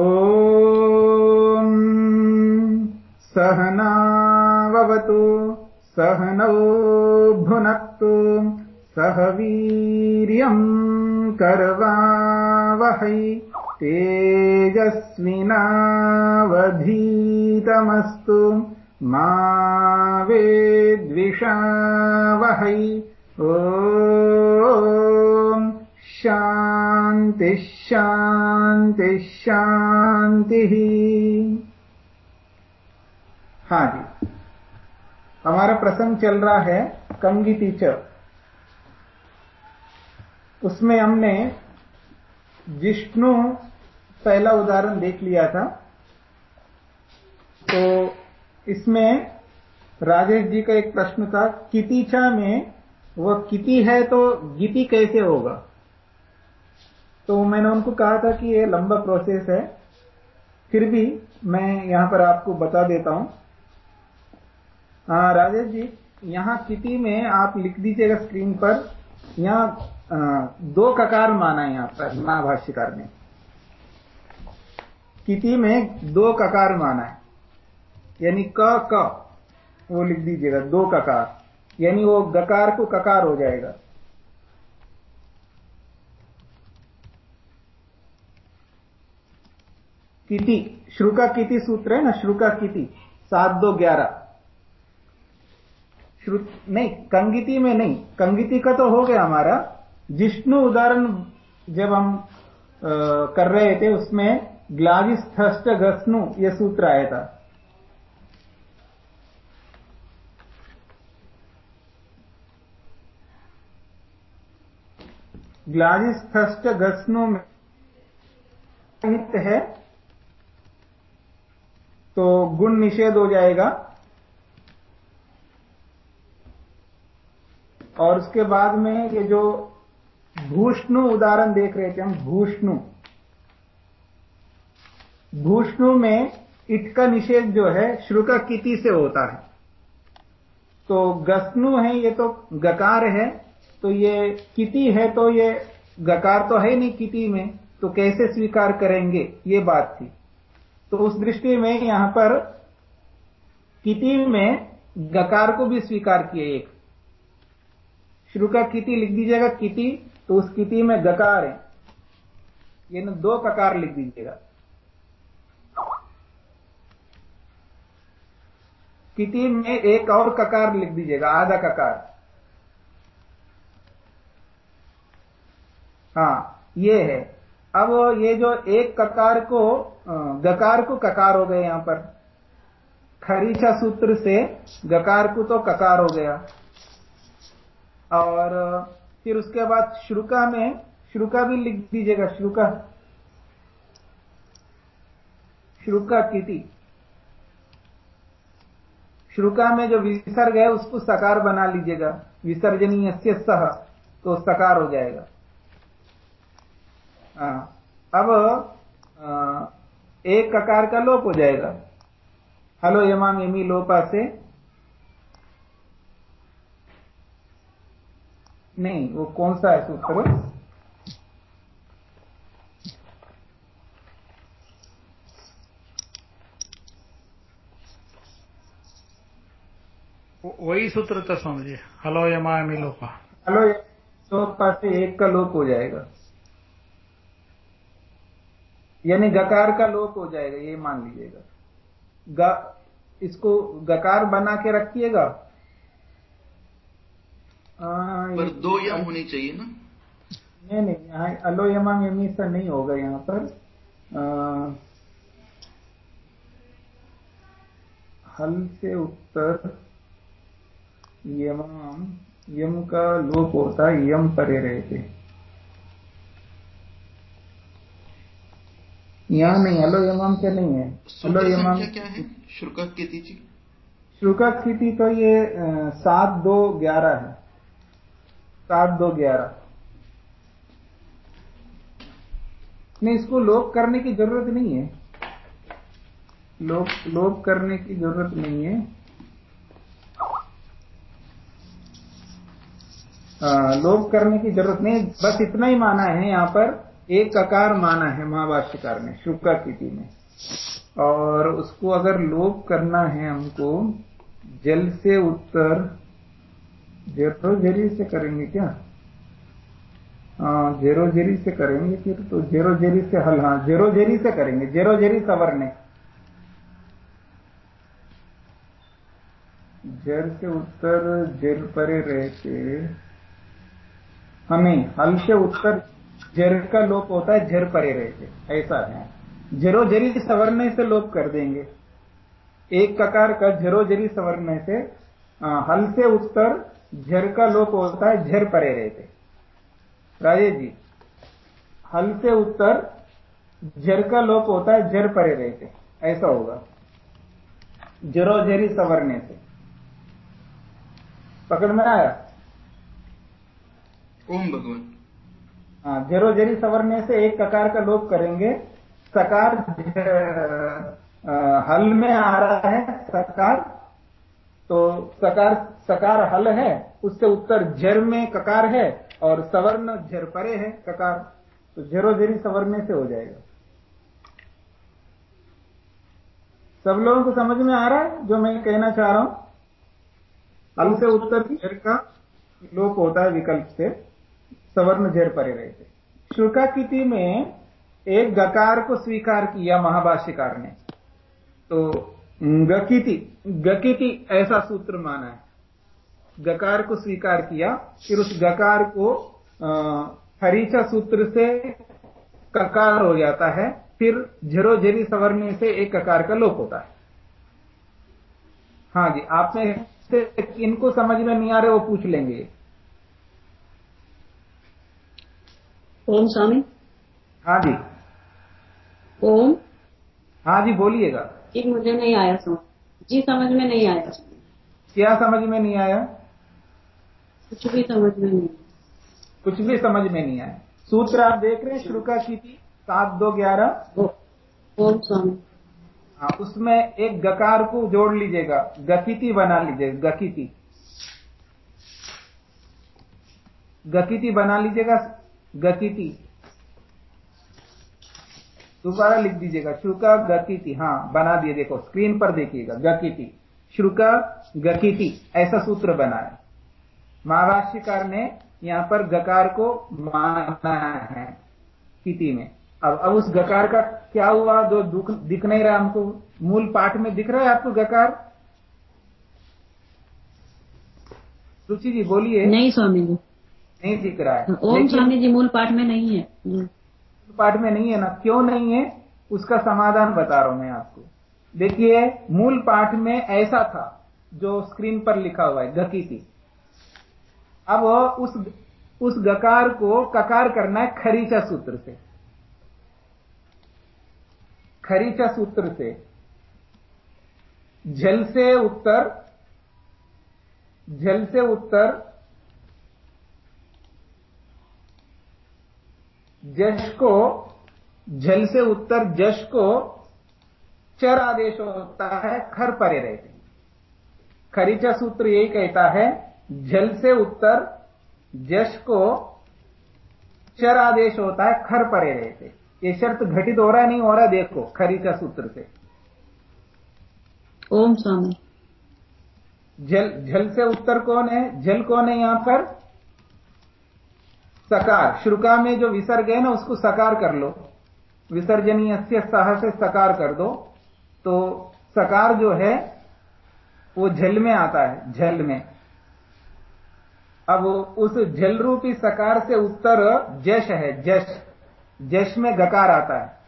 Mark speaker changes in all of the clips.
Speaker 1: ॐ सहनावतु सहनौ भुनक्तु सह वीर्यम् करवावहै तेजस्विनावधीतमस्तु मा वेद्विषावहै। ॐ शान्तिः शान्तिः शान्तिः हाँ जी हमारा प्रसंग चल रहा है कंगी टीचर उसमें हमने जिष्णु पहला उदाहरण देख लिया था तो इसमें राजेश जी का एक प्रश्न था कितीचा में वह किति है तो गिति कैसे होगा तो मैंने उनको कहा था कि यह लंबा प्रोसेस है। फिर भी मैं यहाँ पर आपको बता देता हूँ। राजेश जी, यहाँ किति में आप लिख दीजिएगा स्क्रीन पर। यहाँ दो ककार माना है यहाँ पर, महाभाष्यकार ने। किति में दो ककार माना है। यानी क क, वो लिख दीजिएगा, दो ककार। यानी वो गकार को ककार हो जाएगा। किति श्रुका किति सूत्र है ना? श्रुका किति सात दो ग्यारह। नहीं कंगिति में नहीं कंगिति का तो हो गया हमारा। जिष्णु उदाहरण जब हम आ, कर रहे थे उसमें ग्लाविस्थष्ट घस्नु यह सूत्र आया था। ग्लाविस्थष्ट घस्नु में है तो गुण निषेध हो जाएगा। और उसके बाद में ये जो भूष्णु उदाहरण देख रहे थे हम, भूष्णु। भूष्णु में इट का निषेध जो है, श्रुका किति से होता है। तो गस्नु है, ये तो गकार है तो ये किति है तो ये गकार तो है नहीं किति में तो कैसे स्वीकार करेंगे? ये बात थी। तो उस दृष्टि में यहाँ पर किति में गकार को भी स्वीकार किए एक। शुरू का किति लिख दीजिएगा, किति तो उस किति में गकार है। ये ना दो ककार लिख दीजिएगा। किति में एक और ककार लिख दीजिएगा, आधा ककार। हाँ ये है। अब ये जो एक ककार को गकार को ककार हो गए यहाँ पर। खरीचा सूत्र से गकार को तो ककार हो गया। और फिर उसके बाद श्रुका में, श्रुका भी लिख दीजिएगा, श्रुका। श्रुका किति। श्रुका में जो विसर्ग है, उसको सकार बना लीजिएगा। विसर्जनीय सह तो सकार हो जाएगा। अब एक ककार का लोप हो जाएगा। हलो यमाम यमी लोपा से। नहीं वो कौन सा है सूत्र
Speaker 2: वही सूत्र था समझिए हलो यमा लोपा।
Speaker 1: हलो लोपा से एक का लोप हो जाएगा। यानी गकार का लोप हो जाएगा ये मान लीजिएगा। इसको गकार बना के रखिएगा।
Speaker 3: पर दो यम होनी चाहिए ना?
Speaker 1: नहीं नहीं यहाँ अलो यमा यमी सा नहीं होगा यहाँ पर। हल से उत्तर यमाम यम का लोप होता है यम परे रहते यहाँ नहीं अलो यमाम से नहीं है।
Speaker 3: अलो यमाम क्या है? शुल्का स्थिति जी
Speaker 1: शुल्का स्थिति तो ये सात दो ग्यारह है। सात दो ग्यारह। नहीं इसको लोप करने की ज़रूरत नहीं है। लोप लोप करने की ज़रूरत नहीं है। आ, लोप करने की ज़रूरत नहीं बस इतना ही माना है यहाँ पर। एक ककार माना है महाभाष्यकार ने शुक्र तिथि में। और उसको अगर लोप करना है हमको, जल से उत्तर जेरो जेरी से करेंगे क्या? हाँ जेरो जेरी से करेंगे फिर तो जेरो जेरी से हल हाँ जेरो जेरी से करेंगे जेरो जेरी सवरने जर से उत्तर जर परे रहते हमें हल से उत्तर जर का लोप होता है, जर परे रहते ऐसा है। जरो जरी सवरने से लोप कर देंगे। एक ककार का जरो जरी सवरने से हल से उत्तर झर का लोप होता है झर परे रहते राजेश जी, हल से उत्तर झर का लोप होता है झर परे रहते ऐसा होगा। जरो जरी सवरने से। पकड़ में आया?
Speaker 3: ओम भगवान।
Speaker 1: हाँ जरो जरी सवरने से एक ककार का लोप करेंगे। सकार हल में आ रहा है, सकार। तो सकार सकार हल है, उससे उत्तर जर में ककार है और सवर्ण झर परे है, ककार। तो जरो जरी सवरने से हो जाएगा। सब लोगों को समझ में आ रहा है जो मैं कहना चाह रहा हूँ? हल से उत्तर जर का लोप होता है विकल्प से। सवर्ण झर परे रहते शुल्काकिति में एक गकार को स्वीकार किया महाभाष्यकार ने। तो गकिति गकिति ऐसा सूत्र माना है। गकार को स्वीकार किया, फिर उस गकार को हरीचा सूत्र से ककार हो जाता है, फिर झरो झरी सवरने से एक ककार का लोप होता है। हाँ जी आप में से इनको समझ में नहीं आ रहे, वो पूछ लेंगे।
Speaker 4: ओम स्वामी।
Speaker 1: हाँ जी।
Speaker 4: ओम।
Speaker 1: हाँ जी बोलिएगा।
Speaker 4: एक मुझे नहीं आया समझ। जी समझ में नहीं आया।
Speaker 1: क्या समझ में नहीं आया?
Speaker 4: कुछ भी समझ में नहीं
Speaker 1: कुछ भी समझ में नहीं आया। सूत्र आप देख रहे हैं श्रुका की थी सात दो ग्यारह।
Speaker 4: ओम स्वामी।
Speaker 1: हाँ उसमें एक गकार को जोड़ लीजिएगा। गकिति बना लीजिएगा गकिति गकिति बना लीजिएगा गकिति दोबारा लिख दीजिएगा शुका गकिति हाँ बना दिए, देखो स्क्रीन पर देखिएगा गकिति श्रुका गकिति ऐसा सूत्र बना है महाभाष्यकार ने यहाँ पर गकार को माना है किति में। अब अब उस गकार का क्या हुआ जो दुख, दिख नहीं रहा हमको? मूल पाठ में दिख रहा है आपको गकार? रुचि जी, बोलिए।
Speaker 4: नहीं, स्वामी जी।
Speaker 1: नहीं दिख रहा है।
Speaker 4: ओम स्वामी जी मूल पाठ में नहीं है।
Speaker 1: मूल पाठ में नहीं है ना क्यों नहीं है उसका समाधान बता रहा हूँ मैं आपको। देखिए मूल पाठ में ऐसा था जो स्क्रीन पर लिखा हुआ है गकी थी। अब उस उस गकार को ककार करना है खरीचा सूत्र से। खरीचा सूत्र से। जल से उत्तर जल से उत्तर जश को जल से उत्तर जश को चर आदेश होता है खर परे रहते खरीचा सूत्र यही कहता है जल से उत्तर जश को चर आदेश होता है खर परे रहते ये शर्त घटित हो रहा नहीं हो रहा देखो खरीचा सूत्र से।
Speaker 4: ओम स्वामी।
Speaker 1: जल जल से उत्तर कौन है? जल कौन है यहाँ पर? सकार। श्रुका में जो विसर्ग है ना, उसको सकार कर लो। विसर्जनीय सह से सकार कर दो। तो सकार जो है, वो झल में आता है, झल में। अब उस झल रूपी सकार से उत्तर जश है, जश। जश में गकार आता है।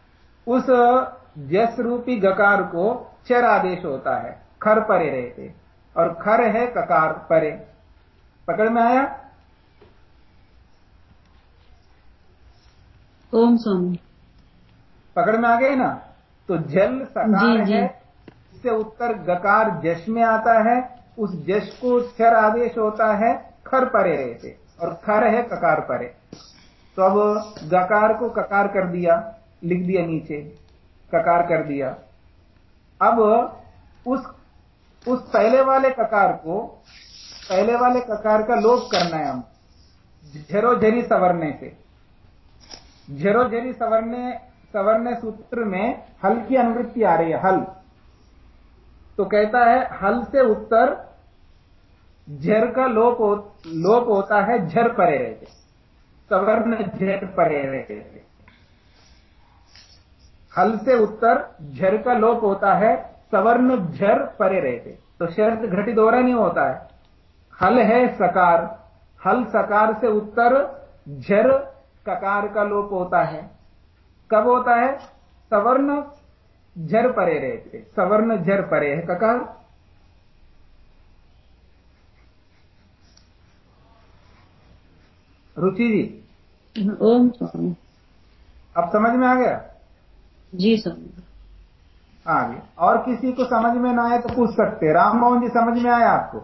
Speaker 1: उस जस रूपी गकार को चर आदेश होता है। खर परे रहते। और खर है ककार, परे। पकड़ में आया?
Speaker 4: ओम स्वामी
Speaker 1: पकड़ में आ गए ना? तो जल सकार जी, है इससे उत्तर गकार जश में आता है उस जश को क्षर आदेश होता है खर परे रहते और खर है ककार परे। तो अब गकार को ककार कर दिया लिख दिया नीचे ककार कर दिया। अब उस उस पहले वाले ककार को पहले वाले ककार का लोप करना है हम झरो झरी सवरने से। झरो झरी सवर्ण सवर्ण सूत्र में हल की अनुवृत्ति आ रही है हल। तो कहता है हल से उत्तर झर का लोप हो, लोप होता है झर परे रहते सवर्ण झर परे रहते हल से उत्तर झर का लोप होता है सवर्ण झर परे रहते तो शर्त घटित हो रहा नहीं होता है। हल है सकार। हल सकार से उत्तर झर ककार का लोप होता है। कब होता है? सवर्ण झर परे रहते। सवर्ण झर परे है ककार। रुचि जी।
Speaker 4: ओम स्वामी।
Speaker 1: अब समझ में आ गया?
Speaker 4: जी स्वामी।
Speaker 1: आ गया। और किसी को समझ में ना आए तो पूछ सकते। राम मोहन जी समझ में आया आपको?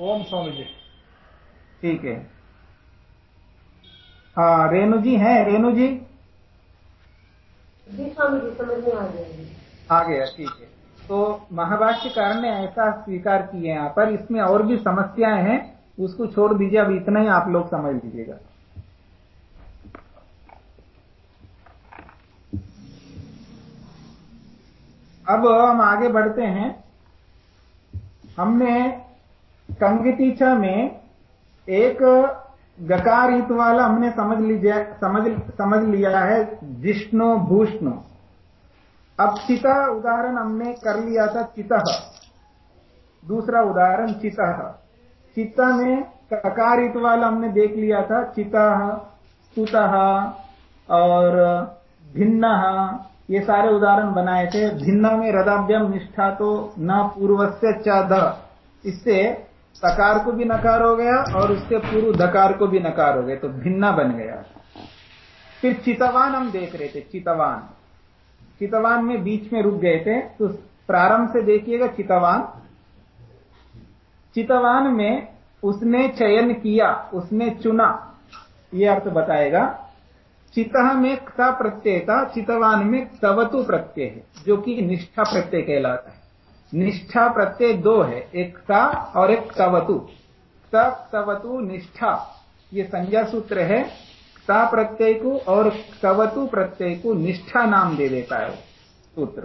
Speaker 2: ओम स्वामी जी।
Speaker 1: ठीक है। हाँ रेणु जी हैं रेणु जी?
Speaker 5: जी स्वामी जी समझ में आ गया।
Speaker 1: आ गया ठीक है। तो महाभाष्यकार ने ऐसा स्वीकार किया यहाँ पर इसमें और भी समस्याएँ हैं उसको छोड़ दीजिए अब इतना ही आप लोग समझ लीजिएगा। अब हम आगे बढ़ते हैं। हमने कंगतीचा में एक गकार वाला हमने समझ लीजिए, समझ समझ लिया है, जिष्णो भूष्णो। अब चिता उदाहरण हमने कर लिया था चिता। दूसरा उदाहरण चिता। चित्ता में ककारित वाला हमने देख लिया था, चिता, स्तुत और भिन्न। ये सारे उदाहरण बनाए थे। भिन्न में रदाभ्यम निष्ठा तो न पूर्व च इससे तकार को भी नकार हो गया और उसके पूर्व धकार को भी नकार हो गया तो भिन्ना बन गया। फिर चितवान हम देख रहे थे, चितवान। चितवान में बीच में रुक गए थे तो प्रारंभ से देखिएगा चितवान। चितवान में उसने चयन किया, उसने चुना यह अर्थ बताएगा। चितह में क्ता प्रत्यय था चितवान में तवतु प्रत्यय है, जो कि निष्ठा प्रत्यय कहलाता है। निष्ठा प्रत्यय दो है एक ता और एक तवतु तवतु निष्ठा, ये संज्ञा सूत्र है। ता प्रत्यय को और तवतु प्रत्यय को निष्ठा नाम दे देता है सूत्र।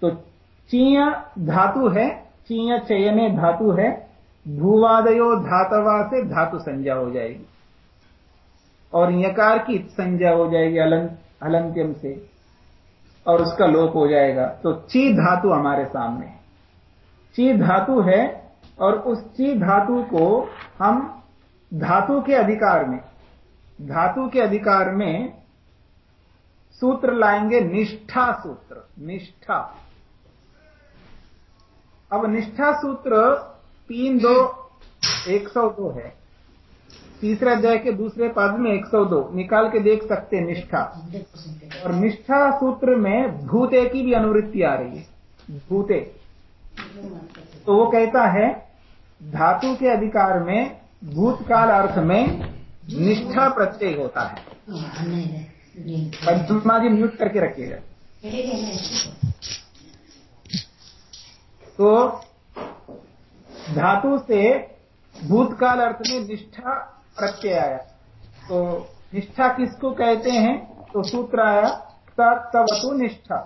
Speaker 1: तो चीय धातु है, चीय चयने धातु है, भूवादयो धातवा से धातु संज्ञा हो जाएगी। और यकार की संज्ञा हो जाएगी अलंत्यम से। और उसका लोप हो जाएगा। तो ची धातु हमारे सामने ची धातु है और उस ची धातु को हम धातु के अधिकार में, धातु के अधिकार में सूत्र लाएँगे निष्ठा सूत्र, निष्ठा। अब निष्ठा सूत्र तीन दो, एक सौ दो है। तीसरे अध्याय के दूसरे पद में 102 निकाल के देख सकते हैं निष्ठा। और निष्ठा सूत्र में भूते की भी अनुवृत्ति आ रही है। भूते। तो वो कहता है, धातु के अधिकार में भूतकाल अर्थ में निष्ठा प्रत्यय होता है। पंचमा जी म्यूट करके रखिएगा तो धातु से भूतकाल अर्थ में निष्ठा प्रत्यय आया तो निष्ठा किसको कहते हैं? तो सूत्र आया तवतु निष्ठा।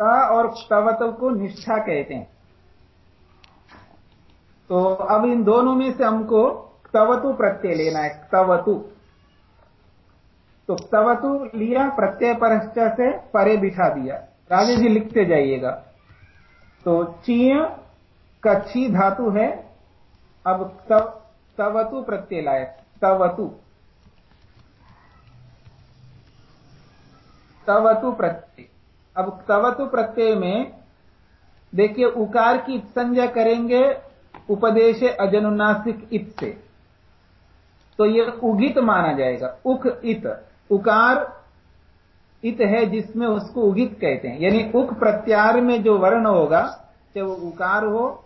Speaker 1: त और तवत को निष्ठा कहते हैं। तो अब इन दोनों में से हमको तवतु प्रत्यय लेना है, तवतु। तो तवतु लिया, प्रत्यय पर से परे बिठा दिया। राजेश जी लिखते जाइएगा। तो चीय, कच्छी धातु है, अब तव तवतु प्रत्यय लाए तवतु। तवतु प्रत्यय। अब तवतु प्रत्यय में, देखिए, उकार की संज्ञा करेंगे उपदेश अजनुनासिक इत से। तो ये उगित माना जाएगा। उख इत। उकार इत है जिसमें उसको उगित कहते हैं। यानी उख प्रत्यार में जो वर्ण होगा, चाहे वो उकार हो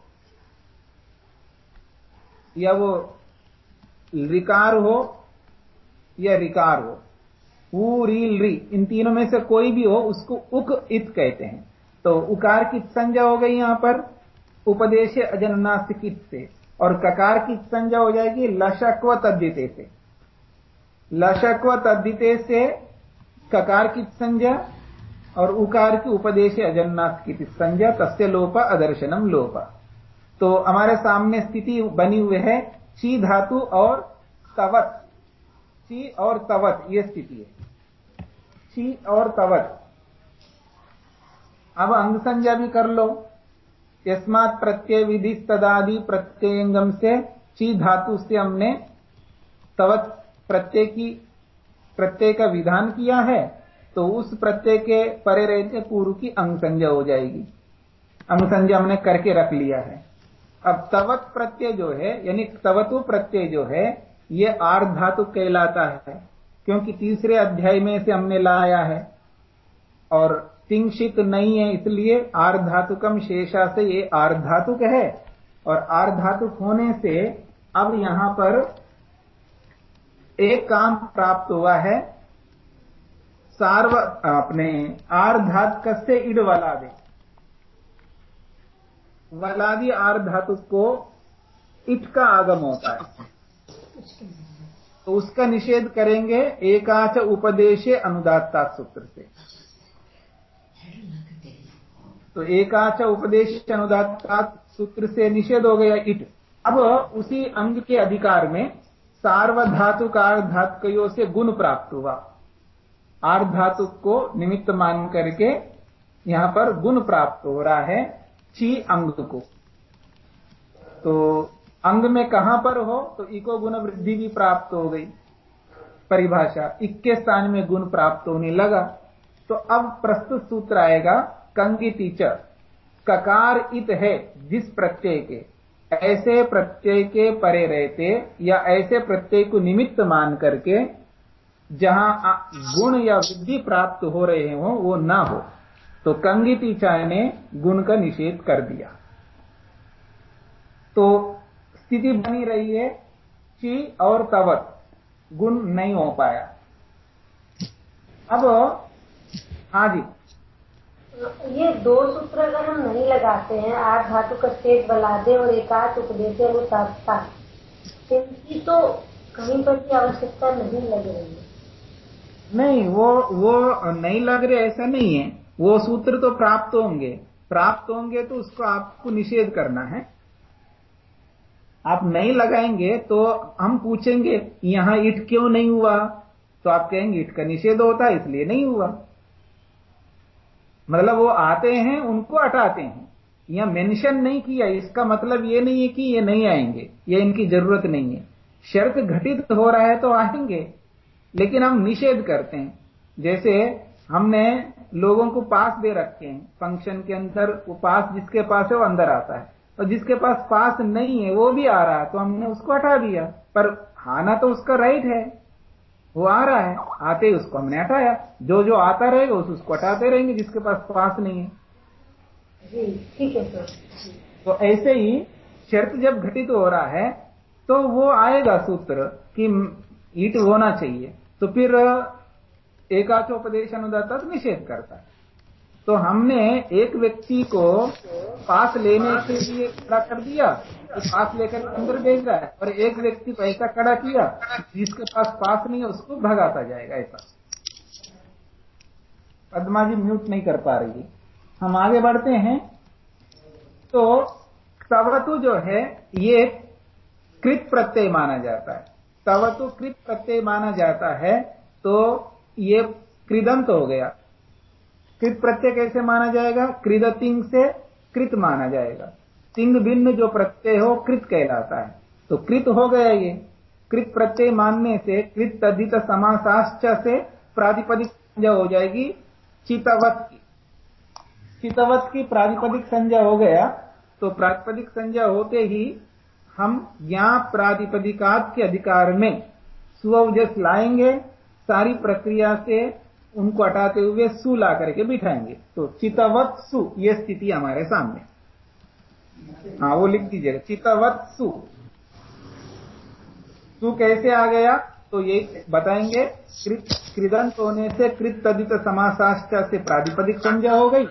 Speaker 1: या वो रिकार हो या रिकार हो ऊ रील इन तीनों में से कोई भी हो, उसको उक इत कहते हैं। तो उकार की संज्ञा हो गई यहाँ पर उपदेश अजन्नासिकित से, और ककार की संज्ञा हो जाएगी लशक्व तद्यते से। लशक्व तद्दिते से ककार की संज्ञा और उकार की उपदेश अजन्नाथ की संज्ञा, तस्य लोप अदर्शनम लोप। तो हमारे सामने स्थिति बनी हुई है ची धातु और तवत। ची और तवत, ये स्थिति है। ची और तवत। अब अंग संज्ञा भी कर लो। यस्मात प्रत्यय विधि तदादि प्रत्ययंगम से ची धातु से हमने तवत प्रत्यय की, प्रत्यय का विधान किया है तो उस प्रत्यय के परे रहते पूर्व की अंग संज्ञा हो जाएगी। अंग संज्ञा हमने करके रख लिया है। अब तवत प्रत्यय जो है, यानी तवतु प्रत्यय जो है, ये आर्ध धातु कहलाता है, क्योंकि तीसरे अध्याय में से हमने लाया है। और तिंशित नहीं है, इसलिए आर्ध धातुकम शेषा से ये आर्ध धातुक है। और आर्धातुक होने से अब यहाँ पर एक काम प्राप्त हुआ है, सार्व अपने आर्धात कस्य इड वाला वलादे वलादी आर धातु को इट का आगम होता है। तो उसका निषेध करेंगे एकाच उपदेशे अनुदात्ता सूत्र से। तो एकाच उपदेश अनुदात्ता सूत्र से निषेध हो गया इट। अब उसी अंग के अधिकार में सार्वधातुक धातुकों से गुण प्राप्त हुआ। आर्ध धातु को निमित्त मान करके यहाँ पर गुण प्राप्त हो रहा है। ची अंग को। तो अंग में कहाँ पर हो? तो इको गुण वृद्धि भी प्राप्त हो गई। परिभाषा, इक्के स्थान में गुण प्राप्त होने लगा। तो अब प्रस्तुत सूत्र आएगा, कंगी टीचर, ककार इत है, जिस प्रत्यय के। ऐसे प्रत्यय के परे रहते या ऐसे प्रत्यय को निमित्त मान करके जहाँ गुण या वृद्धि प्राप्त हो रहे हो, वो ना हो। तो कंगिति चाय ने गुण का निषेध कर दिया। तो स्थिति बनी रही है ची और तवत गुण नहीं हो पाया। अब हाँ जी।
Speaker 5: ये दो सूत्र अगर हम नहीं लगाते हैं आठ धातु का स्टेट बलादे और एकाच उपदेश अनुसारता इनकी तो कहीं पर की आवश्यकता नहीं लग रही है।
Speaker 1: नहीं वो वो नहीं लग रहे ऐसा नहीं है। वो सूत्र तो प्राप्त होंगे। प्राप्त होंगे तो उसको आपको निषेध करना है। आप नहीं लगाएँगे तो हम पूछेंगे, यहाँ ईट क्यों नहीं हुआ? तो आप कहेंगे, ईट का निषेध होता है, इसलिए नहीं हुआ। मतलब वो आते हैं, उनको हटाते हैं। यह मेंशन नहीं किया, इसका मतलब ये नहीं है कि ये नहीं आएँगे, ये इनकी ज़रूरत नहीं है। शर्त घटित हो रहा है तो आएँगे, लेकिन हम निषेध करते हैं। जैसे हमने लोगों को पास दे रखे हैं। फ़ंक्शन के अंदर वो पास जिसके पास है वो अंदर आता है। और जिसके पास पास नहीं है वो भी आ रहा है तो हमने उसको हटा दिया। पर आना तो उसका राइट है। वो आ रहा है आते ही उसको हमने हटाया। जो जो आता रहेगा उस उसको हटाते रहेंगे जिसके पास पास नहीं है।
Speaker 5: ठीक है सर।
Speaker 1: तो ऐसे ही शर्त जब घटित हो रहा है तो वो आएगा सूत्र कि ईट होना चाहिए। तो फिर एकाचोपदेश अनुदाता तो निषेध करता है। तो हमने एक व्यक्ति को पास लेने के लिए खड़ा कर दिया तो पास लेकर अंदर भेज रहा है, और एक व्यक्ति को ऐसा खड़ा किया, जिसके पास पास नहीं है, उसको भगाता जाएगा ऐसा। पदमा जी म्यूट नहीं कर पा रही। हम आगे बढ़ते हैं। तो तवतु जो है, ये कृत प्रत्यय माना जाता है। तवतु कृत प्रत्यय माना जाता है तो ये कृदंत हो गया। कृत प्रत्यय कैसे माना जाएगा? कृदतिंग से कृत माना जाएगा। तिंग भिन्न जो प्रत्यय हो, कृत कहलाता है। तो कृत हो गया ये। कृत प्रत्यय मानने से, कृत तदित समासाश्च से प्रातिपदिक संज्ञा हो जाएगी चितवत की। चितवत की प्रातिपदिक संज्ञा हो गया। तो प्रातिपदिक संज्ञा होते ही हम ज्ञा प्रातिपदिकात के अधिकार में सुअवजस लाएँगे सारी प्रक्रिया से उनको हटाते हुए सु ला करके बिठाएँगे। तो चितवत सु, ये स्थिति हमारे सामने। हाँ वो लिख दीजिएगा। चितवत सु। सु कैसे आ गया? तो ये बताएँगे कृदंत होने से कृत तदित समासाष्ट से प्रातिपदिक संज्ञा हो गई।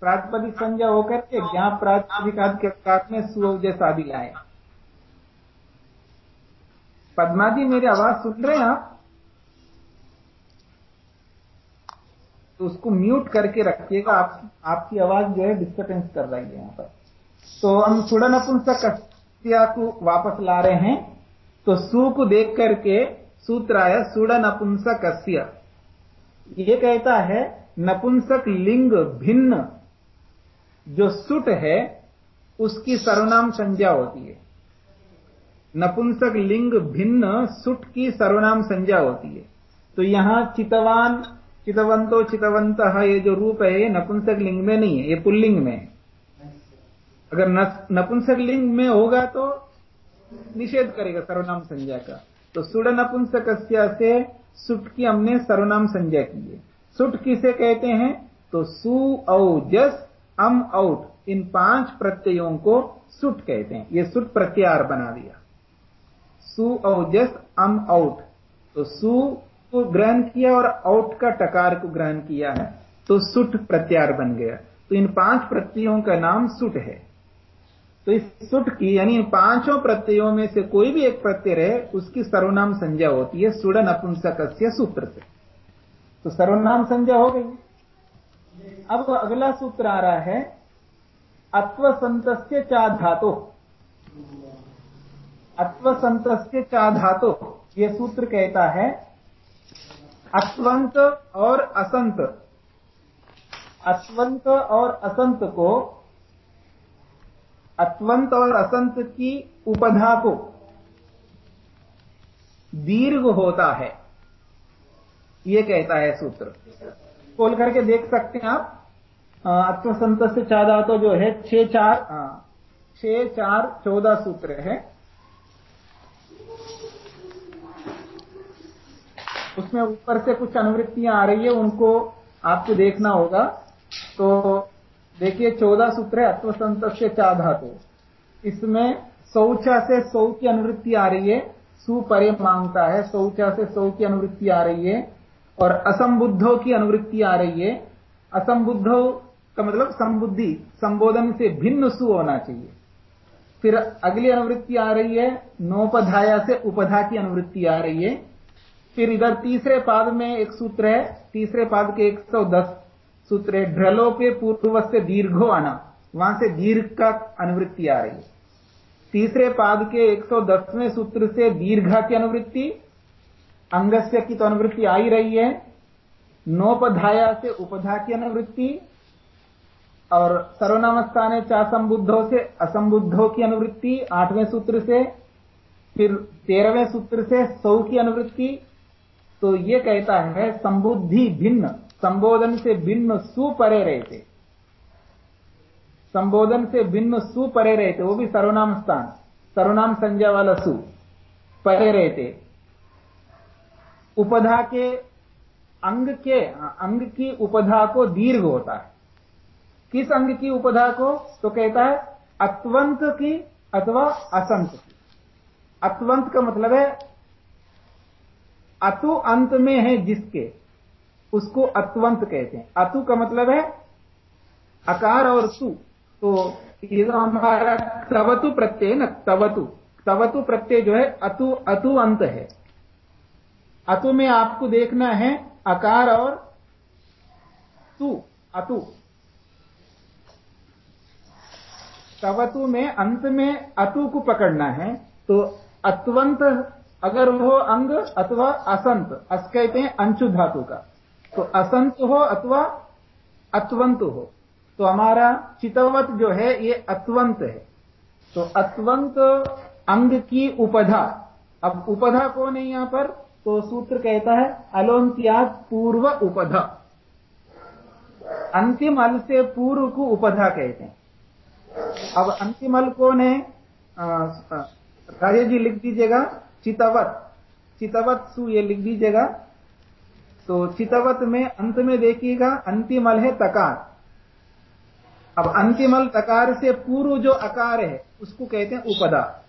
Speaker 1: प्रातिपदिक संज्ञा होकर के ज्ञा प्रातिपदिक में सुवजस आदि लाए। पद्मा जी मेरी आवाज़ सुन रहे हैं आप? तो उसको म्यूट करके रखिएगा, आप, आपकी आवाज़ जो है डिस्टर्बेंस कर रही है यहाँ पर। तो हम सुड़न नपुंसक को वापस ला रहे हैं। तो सु को देख करके सूत्र आया सुड़न नपुंसक ये कहता है, नपुंसक लिंग भिन्न। जो सुट है, उसकी सर्वनाम संज्ञा होती है। नपुंसक लिंग भिन्न सुट की सर्वनाम संज्ञा होती है। तो यहाँ चितवान, चितवंतो, चितवंत ये जो रूप है, ये नपुंसक लिंग में नहीं है, ये पुल्लिंग में है। अगर नपुंसक लिंग में होगा तो निषेध करेगा सर्वनाम संज्ञा का। तो सुड़ नपुंसक से सुट की हमने सर्वनाम संज्ञा की है। सुट किसे कहते हैं? तो सु, औ, जस, अम आउट इन पाँच प्रत्ययों को सुट कहते हैं। ये सुट प्रत्यार बना दिया। सु औजस अम आउट तो सु को ग्रहण किया और आउट का टकार को ग्रहण किया है। तो सुट प्रत्यार बन गया। तो इन पाँच प्रत्ययों का नाम सुट है। तो इस सुट की, यानी पाँचों प्रत्ययों में से कोई भी एक प्रत्यय रहे, उसकी सर्वनाम संज्ञा होती है सुड़ नपुंसक सूत्र से। तो सर्वनाम संज्ञा हो गई। अब अगला सूत्र आ रहा है अत्व अत्वसंत चा अत्वसंत चा धातु यह सूत्र कहता है, अत्वंत और असंत। अत्वंत और असंत को, अत्वंत और असंत की उपधा को दीर्घ होता है। यह कहता है सूत्र। खोल करके देख सकते हैं आप। अत्वसंत से चादा जो है छह चार छह चार चौदह सूत्र है। उसमें ऊपर से कुछ अनुवृत्तियाँ आ रही है, उनको आपको देखना होगा। तो देखिए, चौदह सूत्र है अत्वसंत से चा धातु। इसमें शौचा से सौ की अनुवृत्ति आ रही है, सुपरे माँगता है, शौचा से सौ की अनुवृत्ति आ रही है, और असंबुद्धों की अनुवृत्ति आ रही है। असंबुद्धों का मतलब संबुद्धि, संबोधन से भिन्न सु होना चाहिए। फिर अगली अनुवृत्ति आ रही है, नोपधाया से उपधा की अनुवृत्ति आ रही है। फिर इधर तीसरे पाद में एक सूत्र है, तीसरे पाद के 110 सूत्र है ढ्रलो पे पूर्व से दीर्घो आना। वहाँ से दीर्घ का अनुवृत्ति आ रही है। तीसरे पाद के 110वें सूत्र से दीर्घा की अनुवृत्ति, अंगस्य की तो अनुवृत्ति आ ही रही है, नोपधाया से उपधा की अनुवृत्ति, और सर्वनाम स्थान चा संबुद्धों से असंबुद्धों की अनुवृत्ति, आठवें सूत्र से, फिर तेरहवें सूत्र से सौ की अनुवृत्ति तो ये कहता है, संबुद्धि भिन्न, संबोधन से भिन्न सुपरे रहते। संबोधन से भिन्न सुपरे रहते, वो भी सर्वनाम स्थान, सर्वनाम संज्ञा वाला सु, परे रहते। उपधा के अंग के, अंग की उपधा को दीर्घ होता है। किस अंग की उपधा को? तो कहता है, अत्वंत की अथवा असंत की। अत्वंत का मतलब है अतु अंत में है जिसके, उसको अत्वंत कहते हैं। अतु का मतलब है अकार और तु। तो तो हमारा तवतु प्रत्यय ना, तवतु। तवतु प्रत्यय जो है, अतु अतु अंत है। अतु में आपको देखना है अकार और तु, अतु। तवतु में अंत में अतु को पकड़ना है तो अत्वंत अगर वो अंग अथवा असंत, अस कहते हैं अंशु धातु का। तो असंत हो अथवा अत्वंत हो। तो हमारा चितवत जो है, ये अत्वंत है। तो अत्वंत अंग की उपधा। अब उपधा कौन है यहाँ पर? तो सूत्र कहता है अलोन्त्याग पूर्व उपधा। अंतिम अल से पूर्व को उपधा कहते हैं। अब अंतिम अल कौन है? राजे जी लिख दीजिएगा। चितवत। चितवत सु ये लिख दीजिएगा। तो चितवत में अंत में देखिएगा, अंतिमल है तकार। अब अंतिमल तकार से पूर्व जो अकार है, उसको कहते हैं उपदा।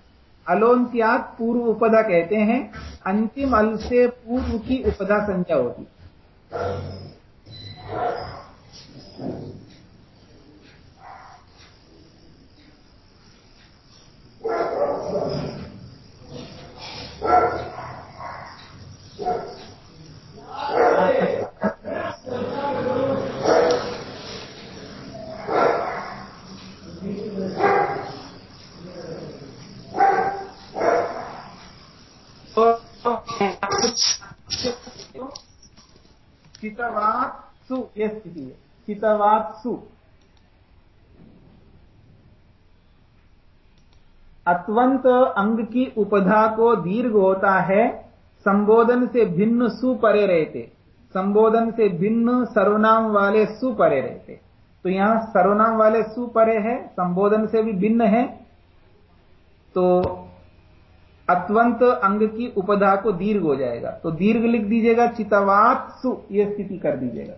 Speaker 1: अलोन अलोन्त्याग पूर्व उपदा कहते हैं अंतिम अल से पूर्व की उपदा संख्या होती। चितवात्सु ये स्थिति है। चितवात्सु अत्वंत अंग की उपधा को दीर्घ होता है, संबोधन से भिन्न सु परे रहते। संबोधन से भिन्न सर्वनाम वाले सु परे रहते। तो यहाँ सर्वनाम वाले सु परे है, संबोधन से भी भिन्न है। तो अत्वंत अंग की उपधा को दीर्घ हो जाएगा। तो दीर्घ लिख दीजिएगा चितवात सु यह स्थिति कर दीजिएगा।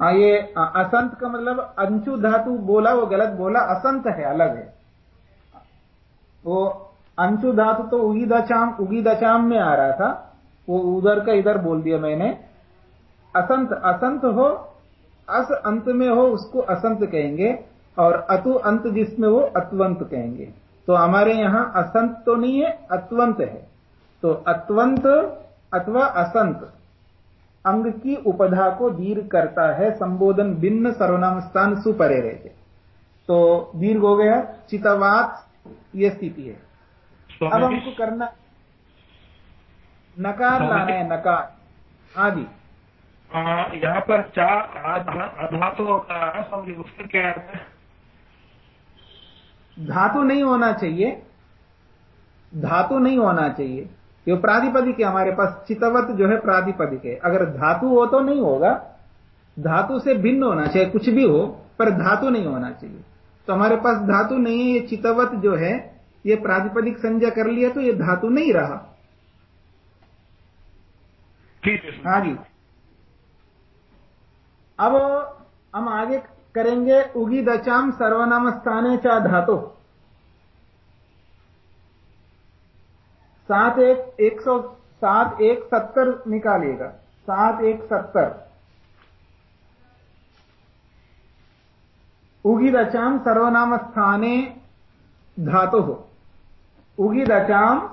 Speaker 1: हाँ ये असंत का मतलब अंशु धातु बोला, वो गलत बोला, असंत है, अलग है। वो अंशु धातु तो उगी दशाम उगी दशाम में आ रहा था, वो उधर का इधर बोल दिया मैंने। असंत असंत हो, अस अंत में हो, उसको असंत कहेंगे, और अतु अंत जिसमें हो, अत्वंत कहेंगे। तो हमारे यहाँ असंत तो नहीं है, अत्वंत है। तो अत्वंत अथवा असंत। अंग की उपधा को दीर्घ करता है संबोधन भिन्न सर्वनाम स्थान सुपरे रहते। तो दीर्घ हो गया चितवात यह स्थिति है। अब हमको करना नकार लाना है नकार। आदि
Speaker 2: यहाँ पर चार धातु समझिए उसका क्या अर्थ है?
Speaker 1: धातु नहीं होना चाहिए। धातु नहीं होना चाहिए। ये प्राधिपदिक है हमारे पास चितवत जो है प्राधिपदिक है अगर धातु हो तो नहीं होगा। धातु से भिन्न होना चाहिए कुछ भी हो पर धातु नहीं होना चाहिए। तो हमारे पास धातु नहीं है ये चितवत जो है ये प्राधिपदिक संज्ञा कर लिया तो ये धातु नहीं रहा।
Speaker 2: ठीक है
Speaker 1: हाँ जी। अब हम आगे करेंगे उगी दचाम सर्वनाम स्थाने चा धातु। सात एक एक सौ, सात एक सत्तर निकालिएगा। सात एक सत्तर। उगी दचाम सर्वनाम स्थाने धातु। हो उगी दचाम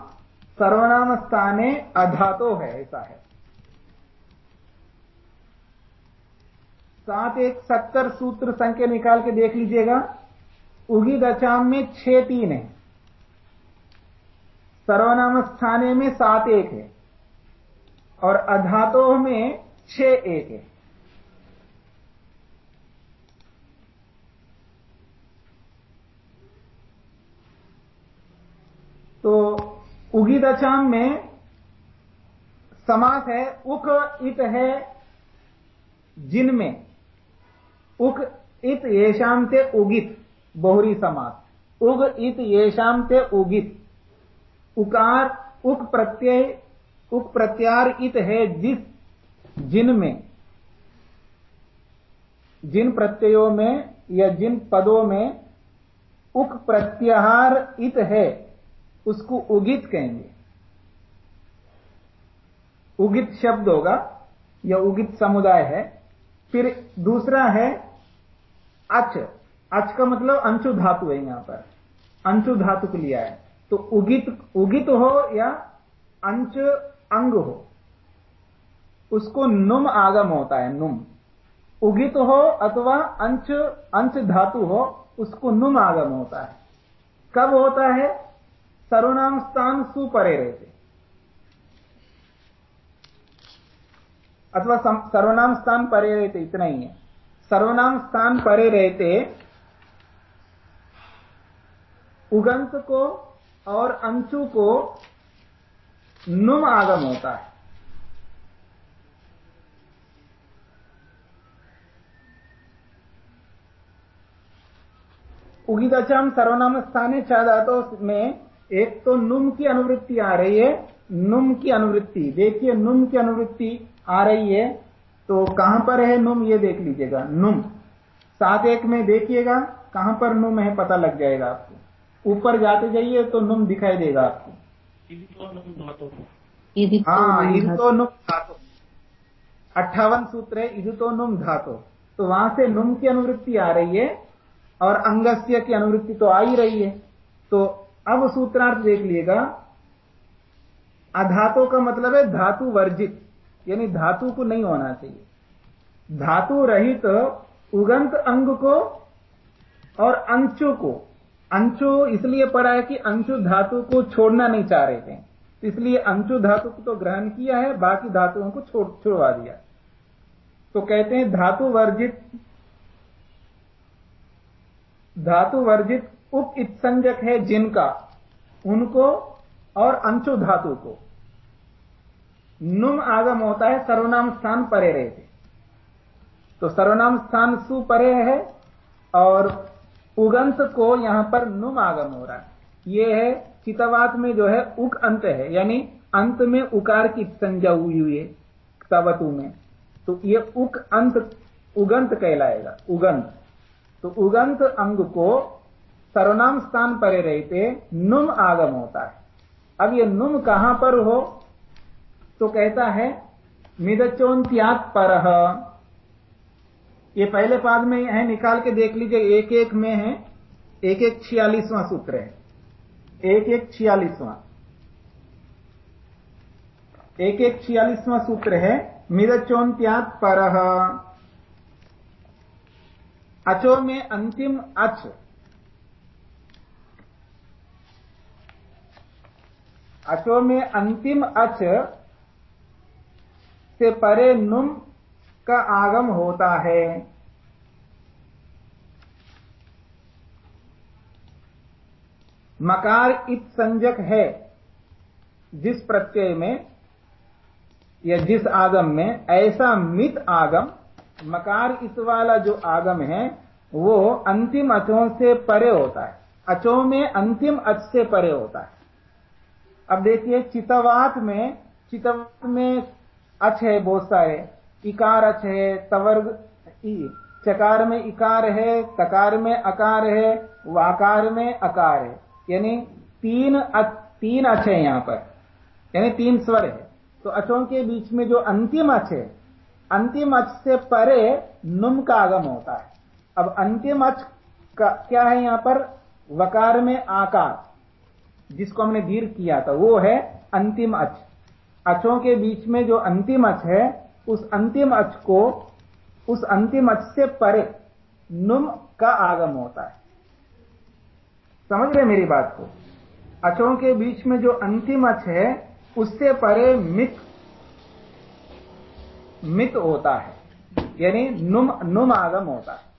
Speaker 1: सर्वनाम स्थाने अधातो है, ऐसा है। सात एक सत्तर सूत्र संख्या निकाल के देख लीजिएगा। उगी दचाम में छह तीन है। सर्वनाम स्थाने में सात एक है और अधातो में छह एक है। तो उगी दशाम में समास है, उक इत है जिनमें उक इत येषाम ते उगित बहुरी समास। उग इत येषाम ते उगित। उकार उक प्रत्यय, उक प्रत्यार इत है जिस जिनमें जिन प्रत्ययों में या जिन पदों में उक प्रत्याहार इत है, उसको उगित कहेंगे। उगित शब्द होगा, या उगित समुदाय है। फिर दूसरा है अच। अच का मतलब अंशु धातु है यहाँ पर। अंशु धातु को लिया है। तो उगित उगित हो या अंश अंग हो, उसको नुम आगम होता है, नुम। उगित हो अथवा अंश अंश धातु हो, उसको नुम आगम होता है। कब होता है? सर्वनाम स्थान सुपरे रहते। अथवा सर्वनाम स्थान परे रहते, इतना ही है। सर्वनाम स्थान परे रहते, उगंत को और अंशु को नुम आगम होता है। उगिदचाम सर्वनाम स्थाने चादातो में एक तो नुम की अनुवृत्ति आ रही है, नुम की अनुवृत्ति। देखिए, नुम की अनुवृत्ति आ रही है तो कहाँ पर है नुम, ये देख लीजिएगा, नुम। सात एक में देखिएगा, कहाँ पर नुम है पता लग जाएगा आपको। ऊपर जाते जाइए तो नुम दिखाई देगा आपको। हाँ इदुतो नुम धातु। अट्ठावन सूत्र है इदुतो नुम धातु। तो वहाँ से नुम की अनुवृत्ति आ रही है और अंगस्य की अनुवृत्ति तो आ ही रही है। तो अब सूत्रार्थ देख लीजिएगा। अधातु का मतलब है धातु वर्जित यानी धातु को नहीं होना चाहिए। धातु रहित तो उगंत अंग को और अंशु को अंशु इसलिए पड़ा है कि अंशु धातु को छोड़ना नहीं चाह रहे थे। इसलिए अंशु धातु को तो ग्रहण किया है, बाकी धातुओं को छोड़, छुड़वा दिया। तो कहते हैं धातु वर्जित धातु वर्जित उप संजक है जिनका, उनको और अंशु धातु को। नुम आगम होता है, सर्वनाम स्थान परे रहते। तो सर्वनाम स्थान सु परे है और उगंत को यहाँ पर नुम आगम हो रहा है। यह है चितवात में जो है उक अंत है, यानी अंत में उकार की संज्ञा हुई हुई है तवतु में। तो ये उक अंत, उगंत कहलाएगा, उगंत। तो उगंत अंग को सर्वनाम स्थान परे रहते नुम आगम होता है। अब ये नुम कहाँ पर हो? तो कहता है, मिदचोन्त्यात पर। ये पहले पाद में है, निकाल के देख लीजिए, एक एक में है, एक एक छियालीसवां सूत्र है। एक एक छियालीसवां। एक एक छियालीसवां सूत्र है मिदचोन्त्यात पर। अचो में अंतिम अच। अचो में अंतिम अच से परे नुम का आगम होता है। मकार इत संजक है, जिस प्रत्यय में, या जिस आगम में, ऐसा मित आगम, मकार इत वाला जो आगम है, वो अंतिम अचों से परे होता है। अचों में अंतिम अच से परे होता है। अब देखिए, चितवात में चितवात में अच है बहुत सारे इकार है तवर्ग चकार में इकार है, तकार में अकार है, वाकार में अकार है। यानी तीन तीन अच है यहाँ पर। यानी तीन स्वर है। तो अचों के बीच में जो अंतिम अच है, अंतिम अच से परे नुम का आगम होता है। अब अंतिम अच का, क्या है यहाँ पर? वकार में आकार। जिसको हमने दीर्घ किया था, वो है अंतिम अच। अचों के बीच में जो अंतिम अच है उस अंतिम अच को, उस अंतिम अच से परे नुम का आगम होता है। समझ रहे मेरी बात को? अचों के बीच में जो अंतिम अच है, उससे परे मित मित होता है। यानी नुम नुम आगम होता है।